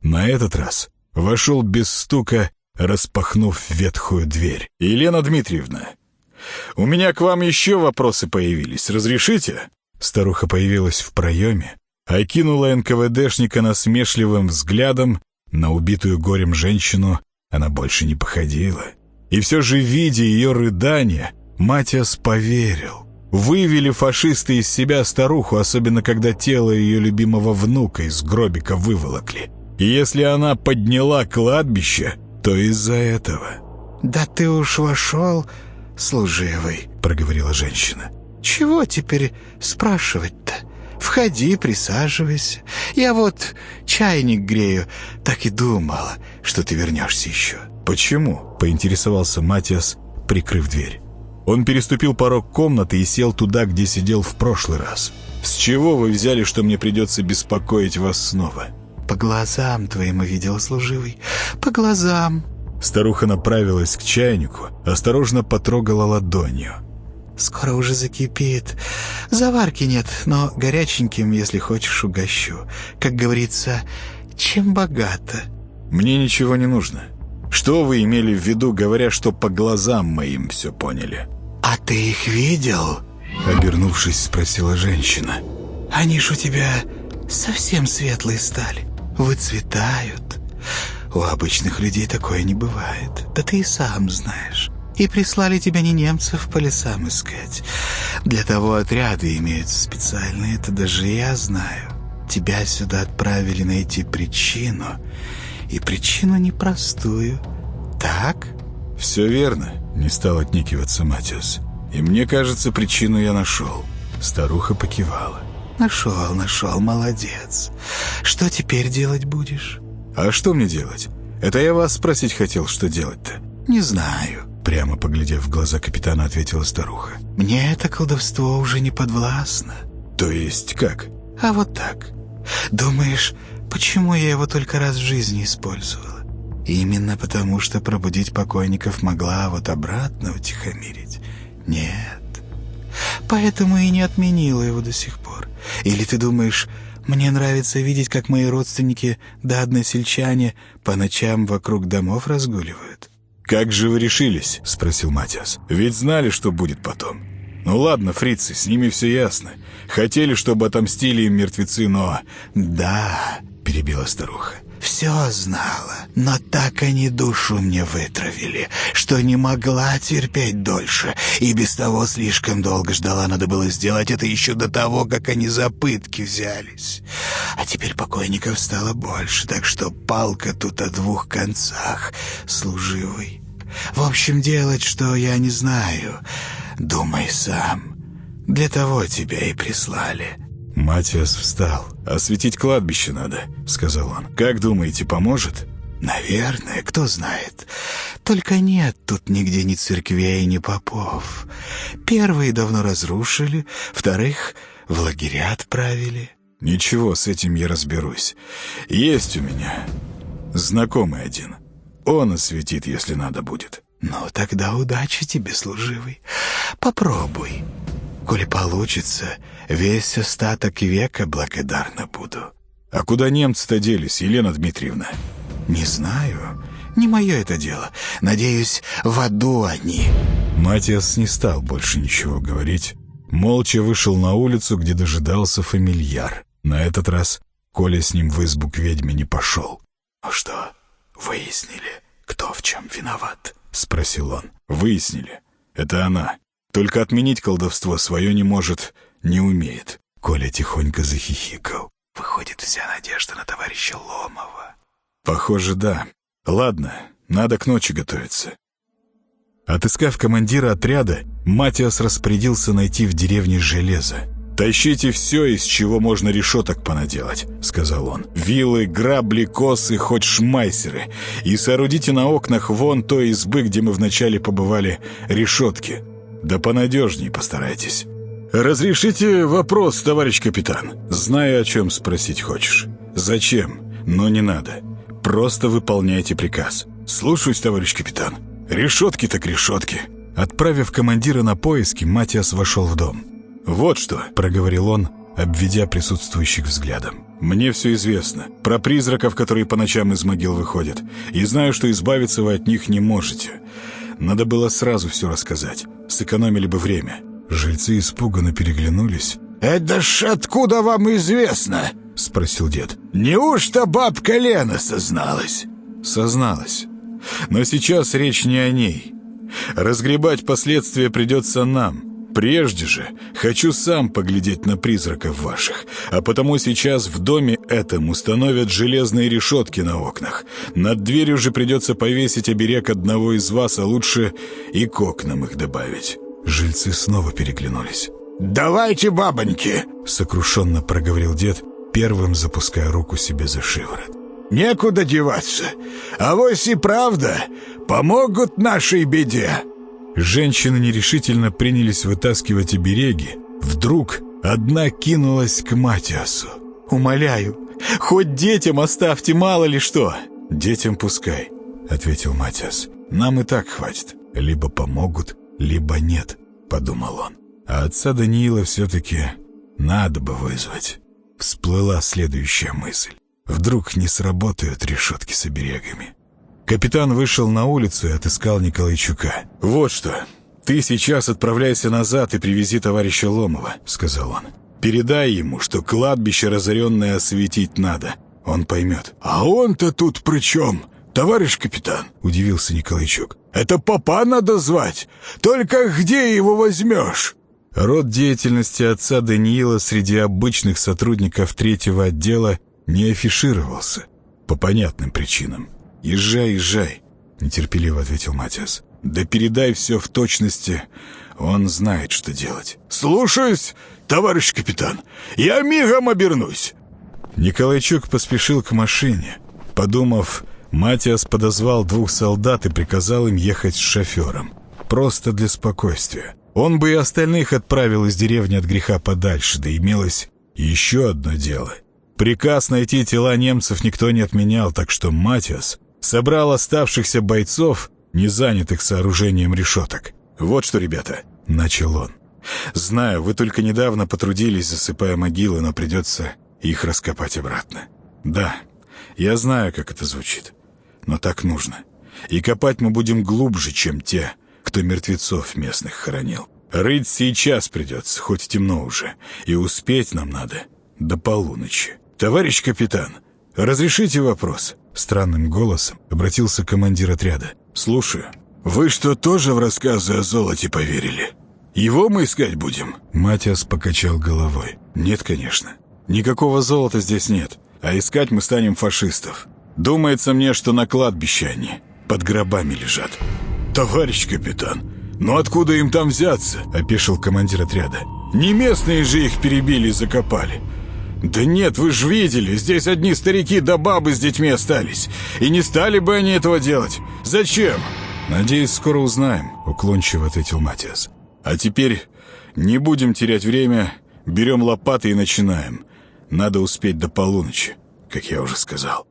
На этот раз вошел без стука, распахнув ветхую дверь. «Елена Дмитриевна, у меня к вам еще вопросы появились. Разрешите?» Старуха появилась в проеме, окинула НКВДшника насмешливым взглядом. На убитую горем женщину она больше не походила. И все же, видя ее рыдания, Матиас поверил. Вывели фашисты из себя старуху, особенно когда тело ее любимого внука из гробика выволокли. И если она подняла кладбище, то из-за этого. «Да ты уж вошел, служивый», — проговорила женщина. «Чего теперь спрашивать-то? Входи, присаживайся. Я вот чайник грею, так и думала, что ты вернешься еще». «Почему?» — поинтересовался Матиас, прикрыв дверь. Он переступил порог комнаты и сел туда, где сидел в прошлый раз. «С чего вы взяли, что мне придется беспокоить вас снова?» «По глазам твоему видел служивый, по глазам». Старуха направилась к чайнику, осторожно потрогала ладонью. «Скоро уже закипит. Заварки нет, но горяченьким, если хочешь, угощу. Как говорится, чем богато». «Мне ничего не нужно. Что вы имели в виду, говоря, что по глазам моим все поняли?» «А ты их видел?» Обернувшись, спросила женщина. «Они ж у тебя совсем светлые стали, выцветают. У обычных людей такое не бывает, да ты и сам знаешь. И прислали тебя не немцев по лесам искать. Для того отряды имеются специальные, это даже я знаю. Тебя сюда отправили найти причину, и причину непростую. Так?» «Все верно», — не стал отникиваться Матиас. «И мне кажется, причину я нашел». Старуха покивала. «Нашел, нашел, молодец. Что теперь делать будешь?» «А что мне делать? Это я вас спросить хотел, что делать-то?» «Не знаю», — прямо поглядев в глаза капитана, ответила старуха. «Мне это колдовство уже не подвластно». «То есть как?» «А вот так. Думаешь, почему я его только раз в жизни использовала? Именно потому, что пробудить покойников могла, а вот обратно утихомирить нет. Поэтому и не отменила его до сих пор. Или ты думаешь, мне нравится видеть, как мои родственники да односельчане по ночам вокруг домов разгуливают?» «Как же вы решились?» — спросил Матиас. «Ведь знали, что будет потом. Ну ладно, фрицы, с ними все ясно. Хотели, чтобы отомстили им мертвецы, но...» «Да», — перебила старуха, все знала, но так они душу мне вытравили, что не могла терпеть дольше, и без того слишком долго ждала, надо было сделать это еще до того, как они за пытки взялись. А теперь покойников стало больше, так что палка тут о двух концах, служивый. В общем, делать, что я не знаю, думай сам. Для того тебя и прислали». Матиас встал. «Осветить кладбище надо», — сказал он. «Как думаете, поможет?» «Наверное, кто знает. Только нет тут нигде ни церквей, ни попов. Первые давно разрушили, вторых в лагеря отправили». «Ничего, с этим я разберусь. Есть у меня знакомый один. Он осветит, если надо будет». «Ну, тогда удачи тебе, служивый. Попробуй». Коли получится, весь остаток века благодарна буду». «А куда немцы-то делись, Елена Дмитриевна?» «Не знаю. Не мое это дело. Надеюсь, в аду они». Матиас не стал больше ничего говорить. Молча вышел на улицу, где дожидался фамильяр. На этот раз Коля с ним в избу к ведьме не пошел. «Ну что, выяснили, кто в чем виноват?» — спросил он. «Выяснили. Это она. Только отменить колдовство свое не может, не умеет. Коля тихонько захихикал. Выходит, вся надежда на товарища Ломова. Похоже, да. Ладно, надо к ночи готовиться. Отыскав командира отряда, Матиас распорядился найти в деревне железо. «Тащите все, из чего можно решеток понаделать», — сказал он. «Вилы, грабли, косы, хоть шмайсеры. И соорудите на окнах вон той избы, где мы вначале побывали, решетки. Да понадежней постарайтесь. Разрешите вопрос, товарищ капитан. Знаю, о чем спросить хочешь. Зачем? Но не надо. Просто выполняйте приказ. Слушаюсь, товарищ капитан. Решетки так решетки. Отправив командира на поиски, Матиас вошел в дом. «Вот что», — проговорил он, обведя присутствующих взглядом. «Мне все известно. Про призраков, которые по ночам из могил выходят. И знаю, что избавиться вы от них не можете. Надо было сразу все рассказать. Сэкономили бы время». Жильцы испуганно переглянулись. «Это ж откуда вам известно?» — спросил дед. «Неужто бабка Лена созналась?» «Созналась. Но сейчас речь не о ней. Разгребать последствия придется нам. Прежде же хочу сам поглядеть на призраков ваших, а потому сейчас в доме этом установят железные решетки на окнах. Над дверью же придется повесить оберег одного из вас, а лучше и к окнам их добавить». Жильцы снова переглянулись. «Давайте, бабоньки!» — сокрушенно проговорил дед, первым запуская руку себе за шиворот. «Некуда деваться. А вось и правда помогут нашей беде!» Женщины нерешительно принялись вытаскивать обереги. Вдруг одна кинулась к Матиасу. «Умоляю, хоть детям оставьте, мало ли что!» «Детям пускай», — ответил Матиас. «Нам и так хватит. Либо помогут, либо нет», — подумал он. «А отца Даниила все-таки надо бы вызвать». Всплыла следующая мысль. Вдруг не сработают решетки с оберегами. Капитан вышел на улицу и отыскал Николайчука. «Вот что, ты сейчас отправляйся назад и привези товарища Ломова», — сказал он. «Передай ему, что кладбище разоренное осветить надо. Он поймет». «А он-то тут при чем, товарищ капитан?» — удивился Николайчук. «Это папа надо звать. Только где его возьмешь?» Род деятельности отца Даниила среди обычных сотрудников третьего отдела не афишировался. По понятным причинам. «Езжай, езжай», — нетерпеливо ответил Матиас. «Да передай все в точности. Он знает, что делать». «Слушаюсь, товарищ капитан. Я мигом обернусь». Николайчук поспешил к машине. Подумав, Матиас подозвал двух солдат и приказал им ехать с шофером. Просто для спокойствия. Он бы и остальных отправил из деревни от греха подальше, да имелось еще одно дело. Приказ найти тела немцев никто не отменял, так что Матиас собрал оставшихся бойцов, не занятых сооружением решеток. «Вот что, ребята», — начал он. «Знаю, вы только недавно потрудились, засыпая могилы, но придется их раскопать обратно. Да, я знаю, как это звучит, но так нужно. И копать мы будем глубже, чем те, кто мертвецов местных хоронил. Рыть сейчас придется, хоть темно уже, и успеть нам надо до полуночи. Товарищ капитан, разрешите вопрос?» Странным голосом обратился командир отряда. «Слушаю. Вы что, тоже в рассказы о золоте поверили? Его мы искать будем?» Матиас покачал головой. «Нет, конечно. Никакого золота здесь нет. А искать мы станем фашистов. Думается мне, что на кладбище они под гробами лежат». «Товарищ капитан, ну откуда им там взяться?» — опешил командир отряда. «Не местные же их перебили и закопали. «Да нет, вы же видели, здесь одни старики да бабы с детьми остались. И не стали бы они этого делать. Зачем?» «Надеюсь, скоро узнаем», — уклончиво ответил Матиас. «А теперь не будем терять время, берем лопаты и начинаем. Надо успеть до полуночи, как я уже сказал».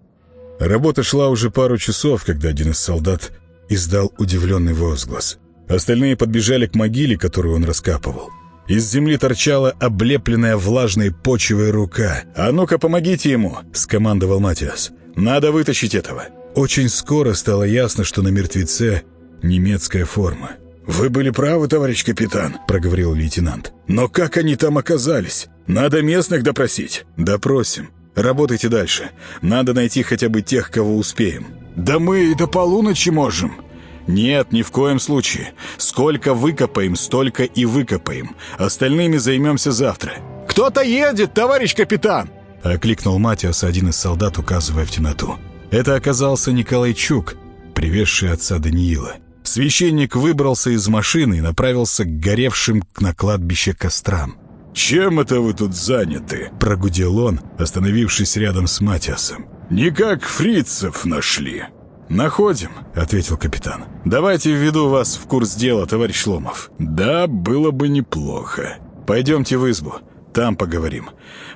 Работа шла уже пару часов, когда один из солдат издал удивленный возглас. Остальные подбежали к могиле, которую он раскапывал. Из земли торчала облепленная влажной почвой рука. «А ну-ка, помогите ему!» — скомандовал Матиас. «Надо вытащить этого!» Очень скоро стало ясно, что на мертвеце немецкая форма. «Вы были правы, товарищ капитан», — проговорил лейтенант. «Но как они там оказались? Надо местных допросить». «Допросим. Работайте дальше. Надо найти хотя бы тех, кого успеем». «Да мы и до полуночи можем», «Нет, ни в коем случае. Сколько выкопаем, столько и выкопаем. Остальными займемся завтра». «Кто-то едет, товарищ капитан!» — окликнул Матиас, один из солдат, указывая в темноту. Это оказался Николайчук, привезший отца Даниила. Священник выбрался из машины и направился к горевшим на кладбище кострам. «Чем это вы тут заняты?» — прогудел он, остановившись рядом с Матиасом. «Никак фрицев нашли». «Находим», — ответил капитан. «Давайте введу вас в курс дела, товарищ Ломов». «Да, было бы неплохо». «Пойдемте в избу, там поговорим.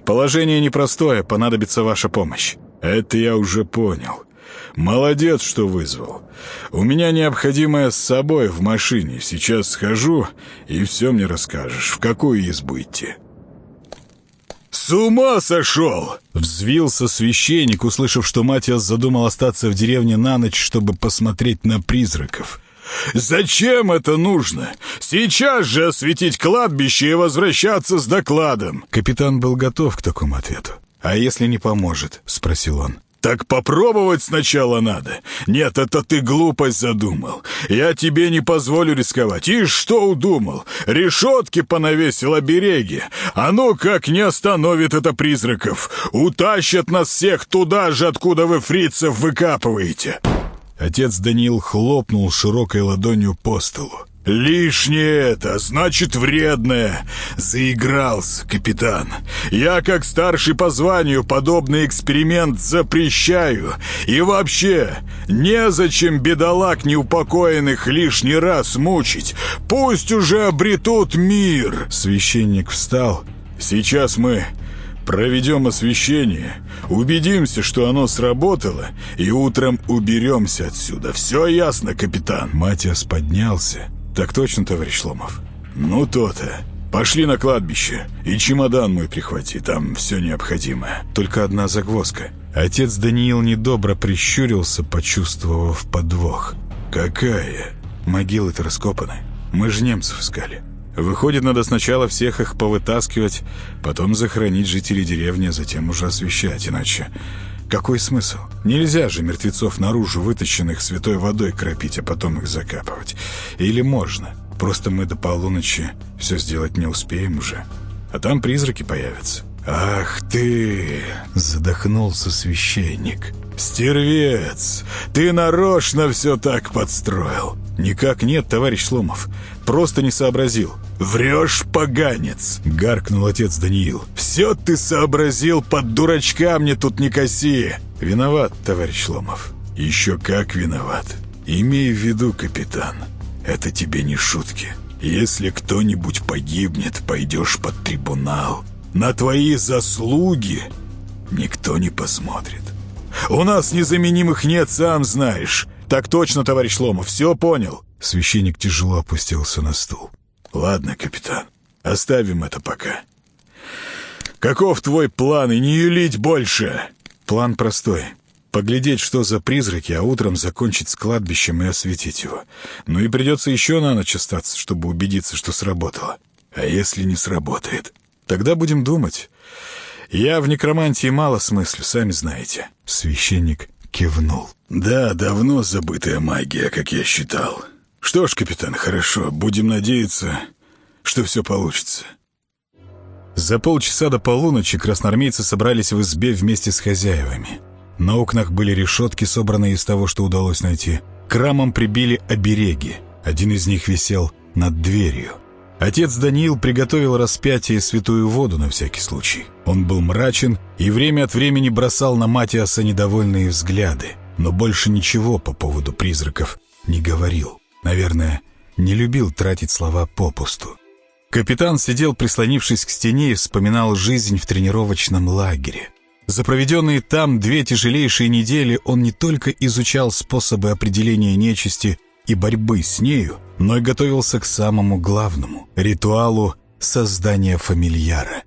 Положение непростое, понадобится ваша помощь». «Это я уже понял. Молодец, что вызвал. У меня необходимое с собой в машине. Сейчас схожу, и все мне расскажешь. В какую избу идти?» «С ума сошел!» Взвился священник, услышав, что Матиас задумал остаться в деревне на ночь, чтобы посмотреть на призраков. «Зачем это нужно? Сейчас же осветить кладбище и возвращаться с докладом!» Капитан был готов к такому ответу. «А если не поможет?» — спросил он. «Так попробовать сначала надо. Нет, это ты глупость задумал. Я тебе не позволю рисковать. И что удумал? Решетки понавесил обереги. А ну как не остановит это призраков? Утащат нас всех туда же, откуда вы фрицев выкапываете!» Отец Даниил хлопнул широкой ладонью по столу. «Лишнее это, значит вредное!» Заигрался, капитан. «Я, как старший по званию, подобный эксперимент запрещаю. И вообще, незачем бедолаг неупокоенных лишний раз мучить. Пусть уже обретут мир!» Священник встал. «Сейчас мы проведем освещение, убедимся, что оно сработало, и утром уберемся отсюда. Все ясно, капитан?» Матиас поднялся. «Так точно, товарищ Ломов?» «Ну, то-то. Пошли на кладбище, и чемодан мой прихвати, там все необходимое. Только одна загвоздка. Отец Даниил недобро прищурился, почувствовав подвох. Какая? Могилы-то раскопаны. Мы же немцев искали. Выходит, надо сначала всех их повытаскивать, потом захоронить жителей деревни, а затем уже освещать, иначе... Какой смысл? Нельзя же мертвецов наружу, вытащенных святой водой, кропить, а потом их закапывать. Или можно? Просто мы до полуночи все сделать не успеем уже. А там призраки появятся. «Ах ты!» — задохнулся священник. «Стервец! Ты нарочно все так подстроил!» «Никак нет, товарищ Сломов. Просто не сообразил». «Врешь, поганец!» — гаркнул отец Даниил. «Все ты сообразил, под дурачка мне тут не коси!» «Виноват, товарищ Ломов». «Еще как виноват. Имей в виду, капитан, это тебе не шутки. Если кто-нибудь погибнет, пойдешь под трибунал. На твои заслуги никто не посмотрит. У нас незаменимых нет, сам знаешь. Так точно, товарищ Ломов, все понял. Священник тяжело опустился на стул. Ладно, капитан, оставим это пока. Каков твой план и не юлить больше? План простой. Поглядеть, что за призраки, а утром закончить с кладбищем и осветить его. Ну и придется еще на ночь остаться, чтобы убедиться, что сработало. А если не сработает? Тогда будем думать. Я в некромантии мало смыслю, сами знаете. Священник кивнул. Да, давно забытая магия, как я считал. Что ж, капитан, хорошо, будем надеяться, что все получится. За полчаса до полуночи красноармейцы собрались в избе вместе с хозяевами. На окнах были решетки, собранные из того, что удалось найти. К рамам прибили обереги. Один из них висел над дверью. Отец Даниил приготовил распятие и святую воду на всякий случай. Он был мрачен и время от времени бросал на Матиаса недовольные взгляды, но больше ничего по поводу призраков не говорил. Наверное, не любил тратить слова попусту. Капитан сидел, прислонившись к стене, и вспоминал жизнь в тренировочном лагере. За проведенные там две тяжелейшие недели он не только изучал способы определения нечисти и борьбы с нею, но и готовился к самому главному — ритуалу создания фамильяра.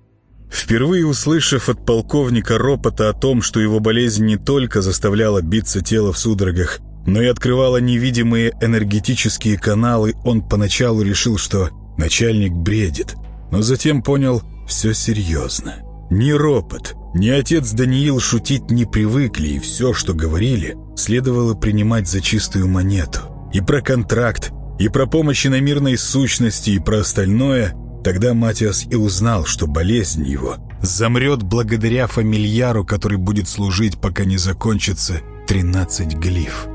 Впервые услышав от полковника ропота о том, что его болезнь не только заставляла биться тело в судорогах, но и открывала невидимые энергетические каналы, он поначалу решил, что начальник бредит, но затем понял — все серьезно. Ни ропот, ни отец Даниил шутить не привыкли, и все, что говорили, следовало принимать за чистую монету. И про контракт, и про помощь иномирной сущности, и про остальное, тогда Матиас и узнал, что болезнь его замрет благодаря фамильяру, который будет служить, пока не закончится 13 глиф.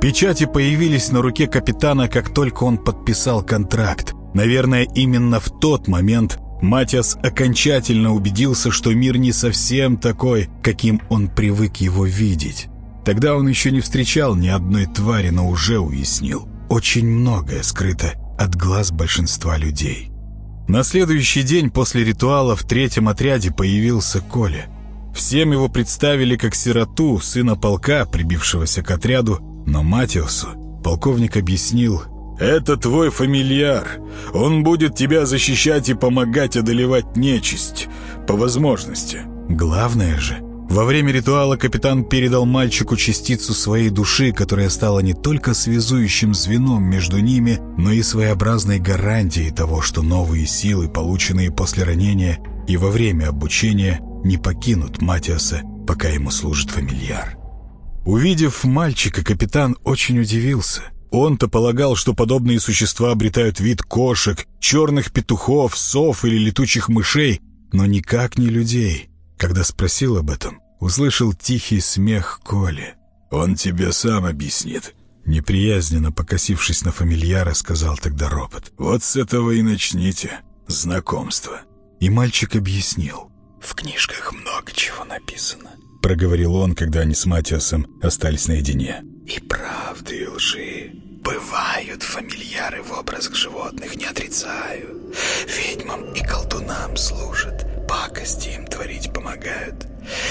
Печати появились на руке капитана, как только он подписал контракт. Наверное, именно в тот момент Матиас окончательно убедился, что мир не совсем такой, каким он привык его видеть. Тогда он еще не встречал ни одной твари, но уже уяснил. Очень многое скрыто от глаз большинства людей. На следующий день после ритуала в третьем отряде появился Коля. Всем его представили как сироту, сына полка, прибившегося к отряду, но Матиосу полковник объяснил, это твой фамильяр. Он будет тебя защищать и помогать одолевать нечисть. По возможности. Главное же, во время ритуала капитан передал мальчику частицу своей души, которая стала не только связующим звеном между ними, но и своеобразной гарантией того, что новые силы, полученные после ранения и во время обучения, не покинут Матиаса, пока ему служит фамильяр. Увидев мальчика, капитан очень удивился. Он-то полагал, что подобные существа обретают вид кошек, черных петухов, сов или летучих мышей, но никак не людей. Когда спросил об этом, услышал тихий смех Коли. «Он тебе сам объяснит», — неприязненно покосившись на фамильяра, сказал тогда ропот. «Вот с этого и начните знакомство». И мальчик объяснил. «В книжках много чего написано», — проговорил он, когда они с Матиасом остались наедине. «И правды, и лжи, Бывают фамильяры в образах животных, не отрицаю. Ведьмам и колдунам служат, пакости им творить помогают.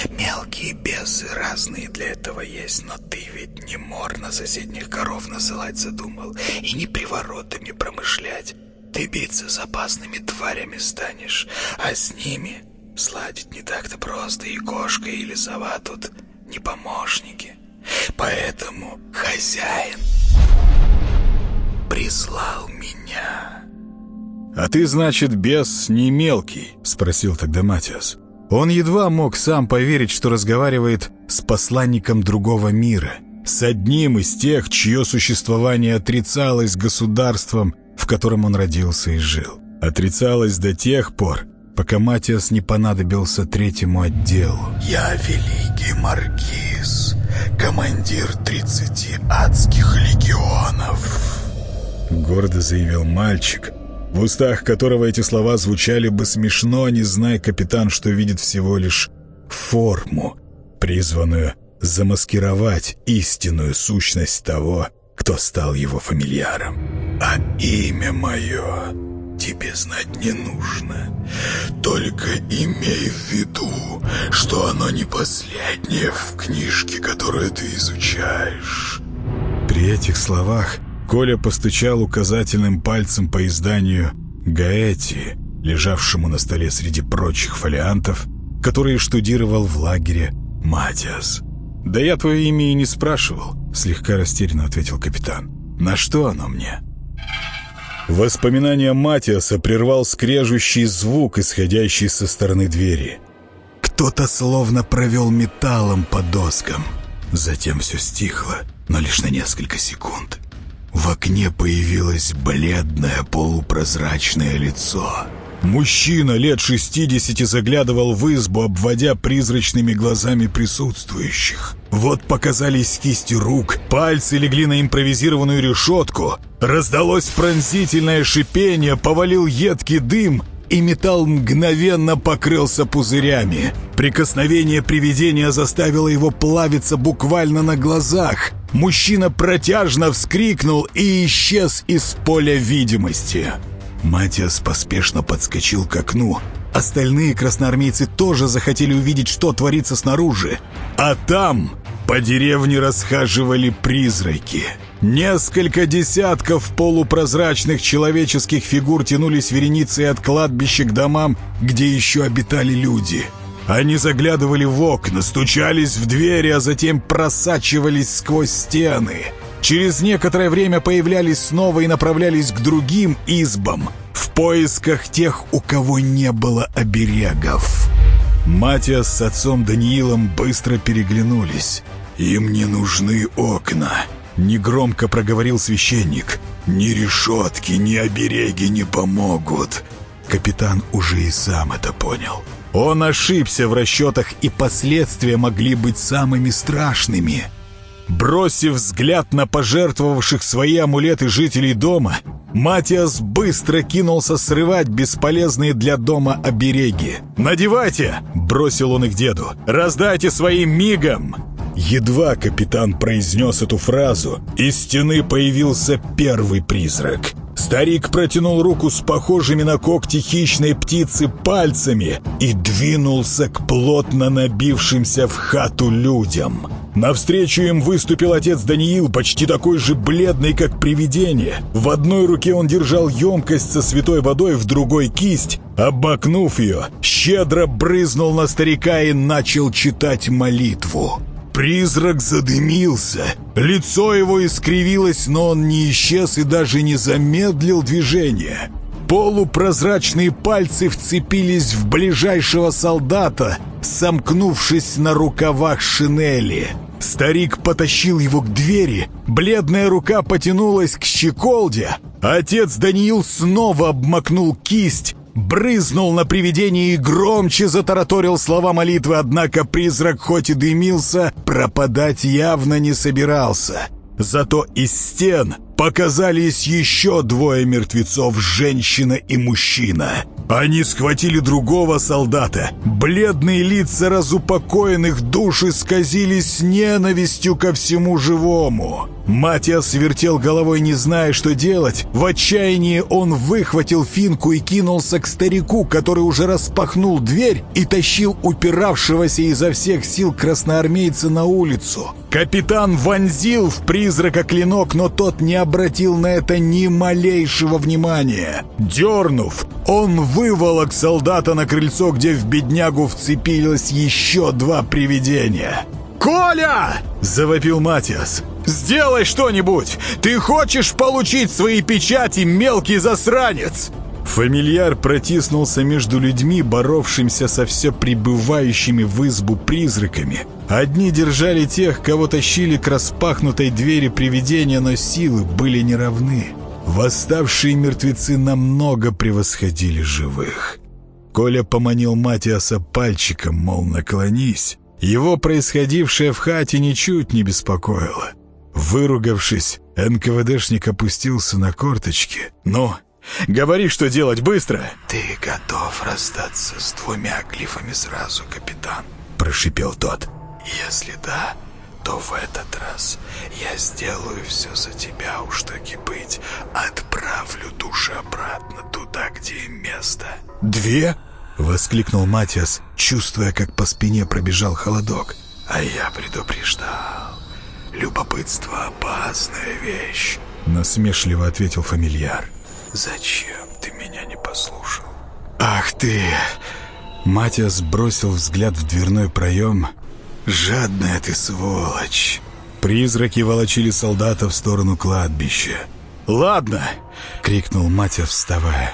Мелкие бесы разные для этого есть, но ты ведь не мор на соседних коров насылать задумал и не приворотами промышлять. Ты биться с опасными тварями станешь, а с ними сладить не так-то просто, и кошка или сова тут не помощники. Поэтому хозяин прислал меня. «А ты, значит, бес не мелкий?» — спросил тогда Матиас. Он едва мог сам поверить, что разговаривает с посланником другого мира, с одним из тех, чье существование отрицалось государством, в котором он родился и жил. Отрицалось до тех пор, пока Матиас не понадобился третьему отделу. «Я великий маркиз, командир тридцати адских легионов», — гордо заявил мальчик, в устах которого эти слова звучали бы смешно, не зная капитан, что видит всего лишь форму, призванную замаскировать истинную сущность того, кто стал его фамильяром. «А имя мое тебе знать не нужно. Только имей в виду, что оно не последнее в книжке, которую ты изучаешь». При этих словах Коля постучал указательным пальцем по изданию «Гаэти», лежавшему на столе среди прочих фолиантов, которые штудировал в лагере Матиас. «Да я твое имя и не спрашивал», — слегка растерянно ответил капитан. «На что оно мне?» Воспоминания Матиаса прервал скрежущий звук, исходящий со стороны двери. Кто-то словно провел металлом по доскам. Затем все стихло, но лишь на несколько секунд. В окне появилось бледное полупрозрачное лицо. Мужчина лет шестидесяти заглядывал в избу, обводя призрачными глазами присутствующих. Вот показались кисти рук, пальцы легли на импровизированную решетку. Раздалось пронзительное шипение, повалил едкий дым, и металл мгновенно покрылся пузырями. Прикосновение привидения заставило его плавиться буквально на глазах. Мужчина протяжно вскрикнул и исчез из поля видимости. Матиас поспешно подскочил к окну. Остальные красноармейцы тоже захотели увидеть, что творится снаружи. А там по деревне расхаживали призраки. Несколько десятков полупрозрачных человеческих фигур тянулись вереницей от кладбища к домам, где еще обитали люди. Они заглядывали в окна, стучались в двери, а затем просачивались сквозь стены. Через некоторое время появлялись снова и направлялись к другим избам, в поисках тех, у кого не было оберегов. Матиас с отцом Даниилом быстро переглянулись. «Им не нужны окна», — негромко проговорил священник. «Ни решетки, ни обереги не помогут». Капитан уже и сам это понял. Он ошибся в расчетах, и последствия могли быть самыми страшными. Бросив взгляд на пожертвовавших свои амулеты жителей дома, Матиас быстро кинулся срывать бесполезные для дома обереги. «Надевайте!» — бросил он их деду. «Раздайте своим мигом!» Едва капитан произнес эту фразу, из стены появился первый призрак. Старик протянул руку с похожими на когти хищной птицы пальцами и двинулся к плотно набившимся в хату людям. Навстречу им выступил отец Даниил, почти такой же бледный, как привидение. В одной руке он держал емкость со святой водой, в другой кисть. Обмакнув ее, щедро брызнул на старика и начал читать молитву. Призрак задымился. Лицо его искривилось, но он не исчез и даже не замедлил движение. Полупрозрачные пальцы вцепились в ближайшего солдата, сомкнувшись на рукавах шинели. Старик потащил его к двери, бледная рука потянулась к щеколде. Отец Даниил снова обмакнул кисть, брызнул на привидение и громче затараторил слова молитвы, однако призрак хоть и дымился, пропадать явно не собирался. Зато из стен показались еще двое мертвецов, женщина и мужчина. Они схватили другого солдата. Бледные лица разупокоенных душ исказились ненавистью ко всему живому. Матиас вертел головой, не зная, что делать. В отчаянии он выхватил финку и кинулся к старику, который уже распахнул дверь и тащил упиравшегося изо всех сил красноармейца на улицу. Капитан вонзил в призрака клинок, но тот не обратил на это ни малейшего внимания. Дернув, он выволок солдата на крыльцо, где в беднягу вцепилось еще два привидения. «Коля!» — завопил Матиас. «Сделай что-нибудь! Ты хочешь получить свои печати, мелкий засранец!» Фамильяр протиснулся между людьми, боровшимся со все прибывающими в избу призраками. Одни держали тех, кого тащили к распахнутой двери привидения, но силы были неравны. Восставшие мертвецы намного превосходили живых. Коля поманил Матиаса пальчиком, мол, наклонись. Его происходившее в хате ничуть не беспокоило. Выругавшись, НКВДшник опустился на корточки. «Ну, говори, что делать, быстро!» «Ты готов расстаться с двумя глифами сразу, капитан?» Прошипел тот. «Если да, то в этот раз я сделаю все за тебя, уж так и быть. Отправлю души обратно туда, где им место». «Две?» — воскликнул Матиас, чувствуя, как по спине пробежал холодок. «А я предупреждал. Любопытство — опасная вещь», — насмешливо ответил фамильяр. «Зачем ты меня не послушал?» «Ах ты!» Матиас бросил взгляд в дверной проем. «Жадная ты сволочь!» Призраки волочили солдата в сторону кладбища. «Ладно!» — крикнул Матиас, вставая.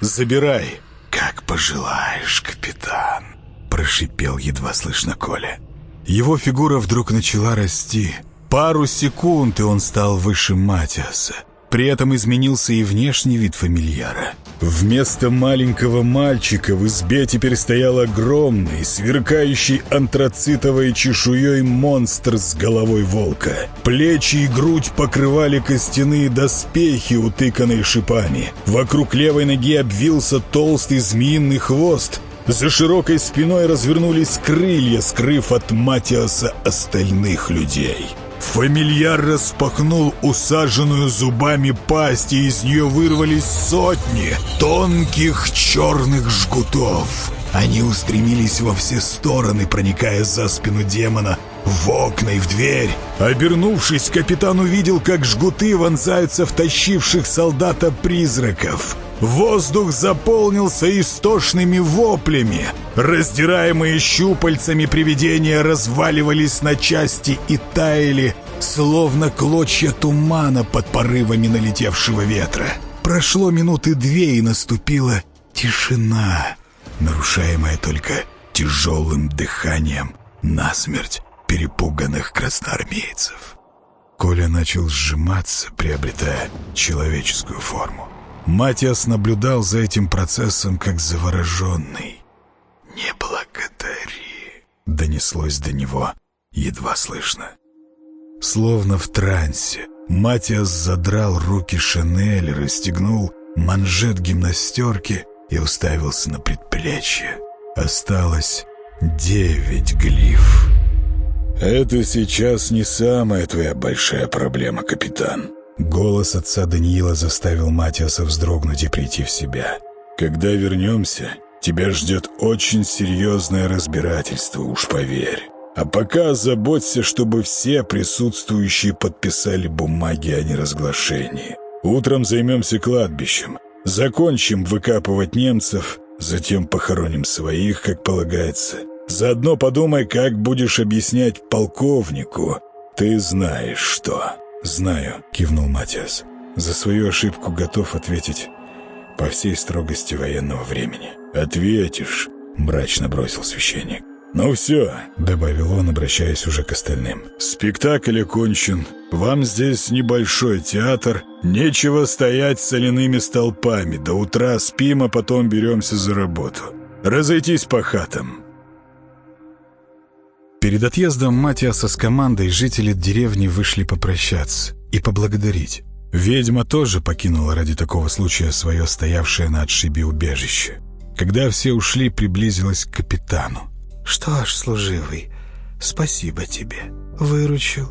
«Забирай!» «Как пожелаешь, капитан!» — прошипел едва слышно Коля. Его фигура вдруг начала расти. Пару секунд, и он стал выше Матиаса. При этом изменился и внешний вид фамильяра. Вместо маленького мальчика в избе теперь стоял огромный, сверкающий антрацитовой чешуей монстр с головой волка. Плечи и грудь покрывали костяные доспехи, утыканные шипами. Вокруг левой ноги обвился толстый змеиный хвост. За широкой спиной развернулись крылья, скрыв от Матиаса остальных людей. Фамильяр распахнул усаженную зубами пасть, и из нее вырвались сотни тонких черных жгутов. Они устремились во все стороны, проникая за спину демона, в окна и в дверь. Обернувшись, капитан увидел, как жгуты вонзаются в тащивших солдата призраков. Воздух заполнился истошными воплями. Раздираемые щупальцами привидения разваливались на части и таяли, словно клочья тумана под порывами налетевшего ветра. Прошло минуты две, и наступила тишина, нарушаемая только тяжелым дыханием насмерть перепуганных красноармейцев. Коля начал сжиматься, приобретая человеческую форму. Матиас наблюдал за этим процессом как завороженный. «Не благодари», — донеслось до него, едва слышно. Словно в трансе, Матиас задрал руки Шанель, расстегнул манжет гимнастерки и уставился на предплечье. Осталось девять глиф. «Это сейчас не самая твоя большая проблема, капитан», Голос отца Даниила заставил Матиаса вздрогнуть и прийти в себя. «Когда вернемся, тебя ждет очень серьезное разбирательство, уж поверь. А пока заботься, чтобы все присутствующие подписали бумаги о неразглашении. Утром займемся кладбищем, закончим выкапывать немцев, затем похороним своих, как полагается. Заодно подумай, как будешь объяснять полковнику. Ты знаешь что». «Знаю», — кивнул Матиас. «За свою ошибку готов ответить по всей строгости военного времени». «Ответишь», — мрачно бросил священник. «Ну все», — добавил он, обращаясь уже к остальным. «Спектакль окончен. Вам здесь небольшой театр. Нечего стоять соляными столпами. До утра спим, а потом беремся за работу. Разойтись по хатам». Перед отъездом Матиаса с командой жители деревни вышли попрощаться и поблагодарить. Ведьма тоже покинула ради такого случая свое стоявшее на отшибе убежище. Когда все ушли, приблизилась к капитану. «Что ж, служивый, спасибо тебе. Выручил.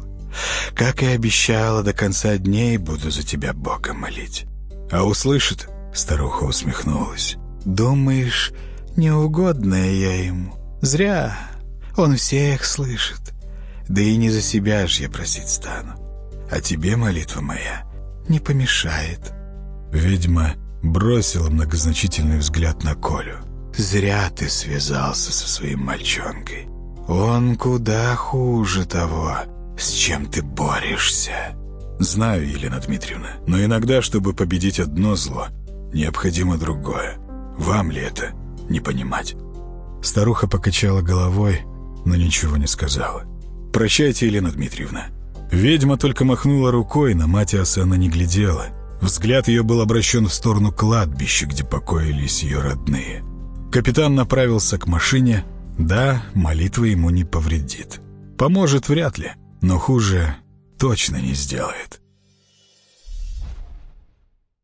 Как и обещала, до конца дней буду за тебя Бога молить». «А услышит?» — старуха усмехнулась. «Думаешь, неугодная я ему? Зря. Он всех слышит. Да и не за себя ж я просить стану. А тебе молитва моя не помешает». Ведьма бросила многозначительный взгляд на Колю. «Зря ты связался со своим мальчонкой. Он куда хуже того, с чем ты борешься». «Знаю, Елена Дмитриевна, но иногда, чтобы победить одно зло, необходимо другое. Вам ли это не понимать?» Старуха покачала головой, но ничего не сказала. «Прощайте, Елена Дмитриевна». Ведьма только махнула рукой, на Матиаса она не глядела. Взгляд ее был обращен в сторону кладбища, где покоились ее родные. Капитан направился к машине. Да, молитва ему не повредит. Поможет вряд ли, но хуже точно не сделает.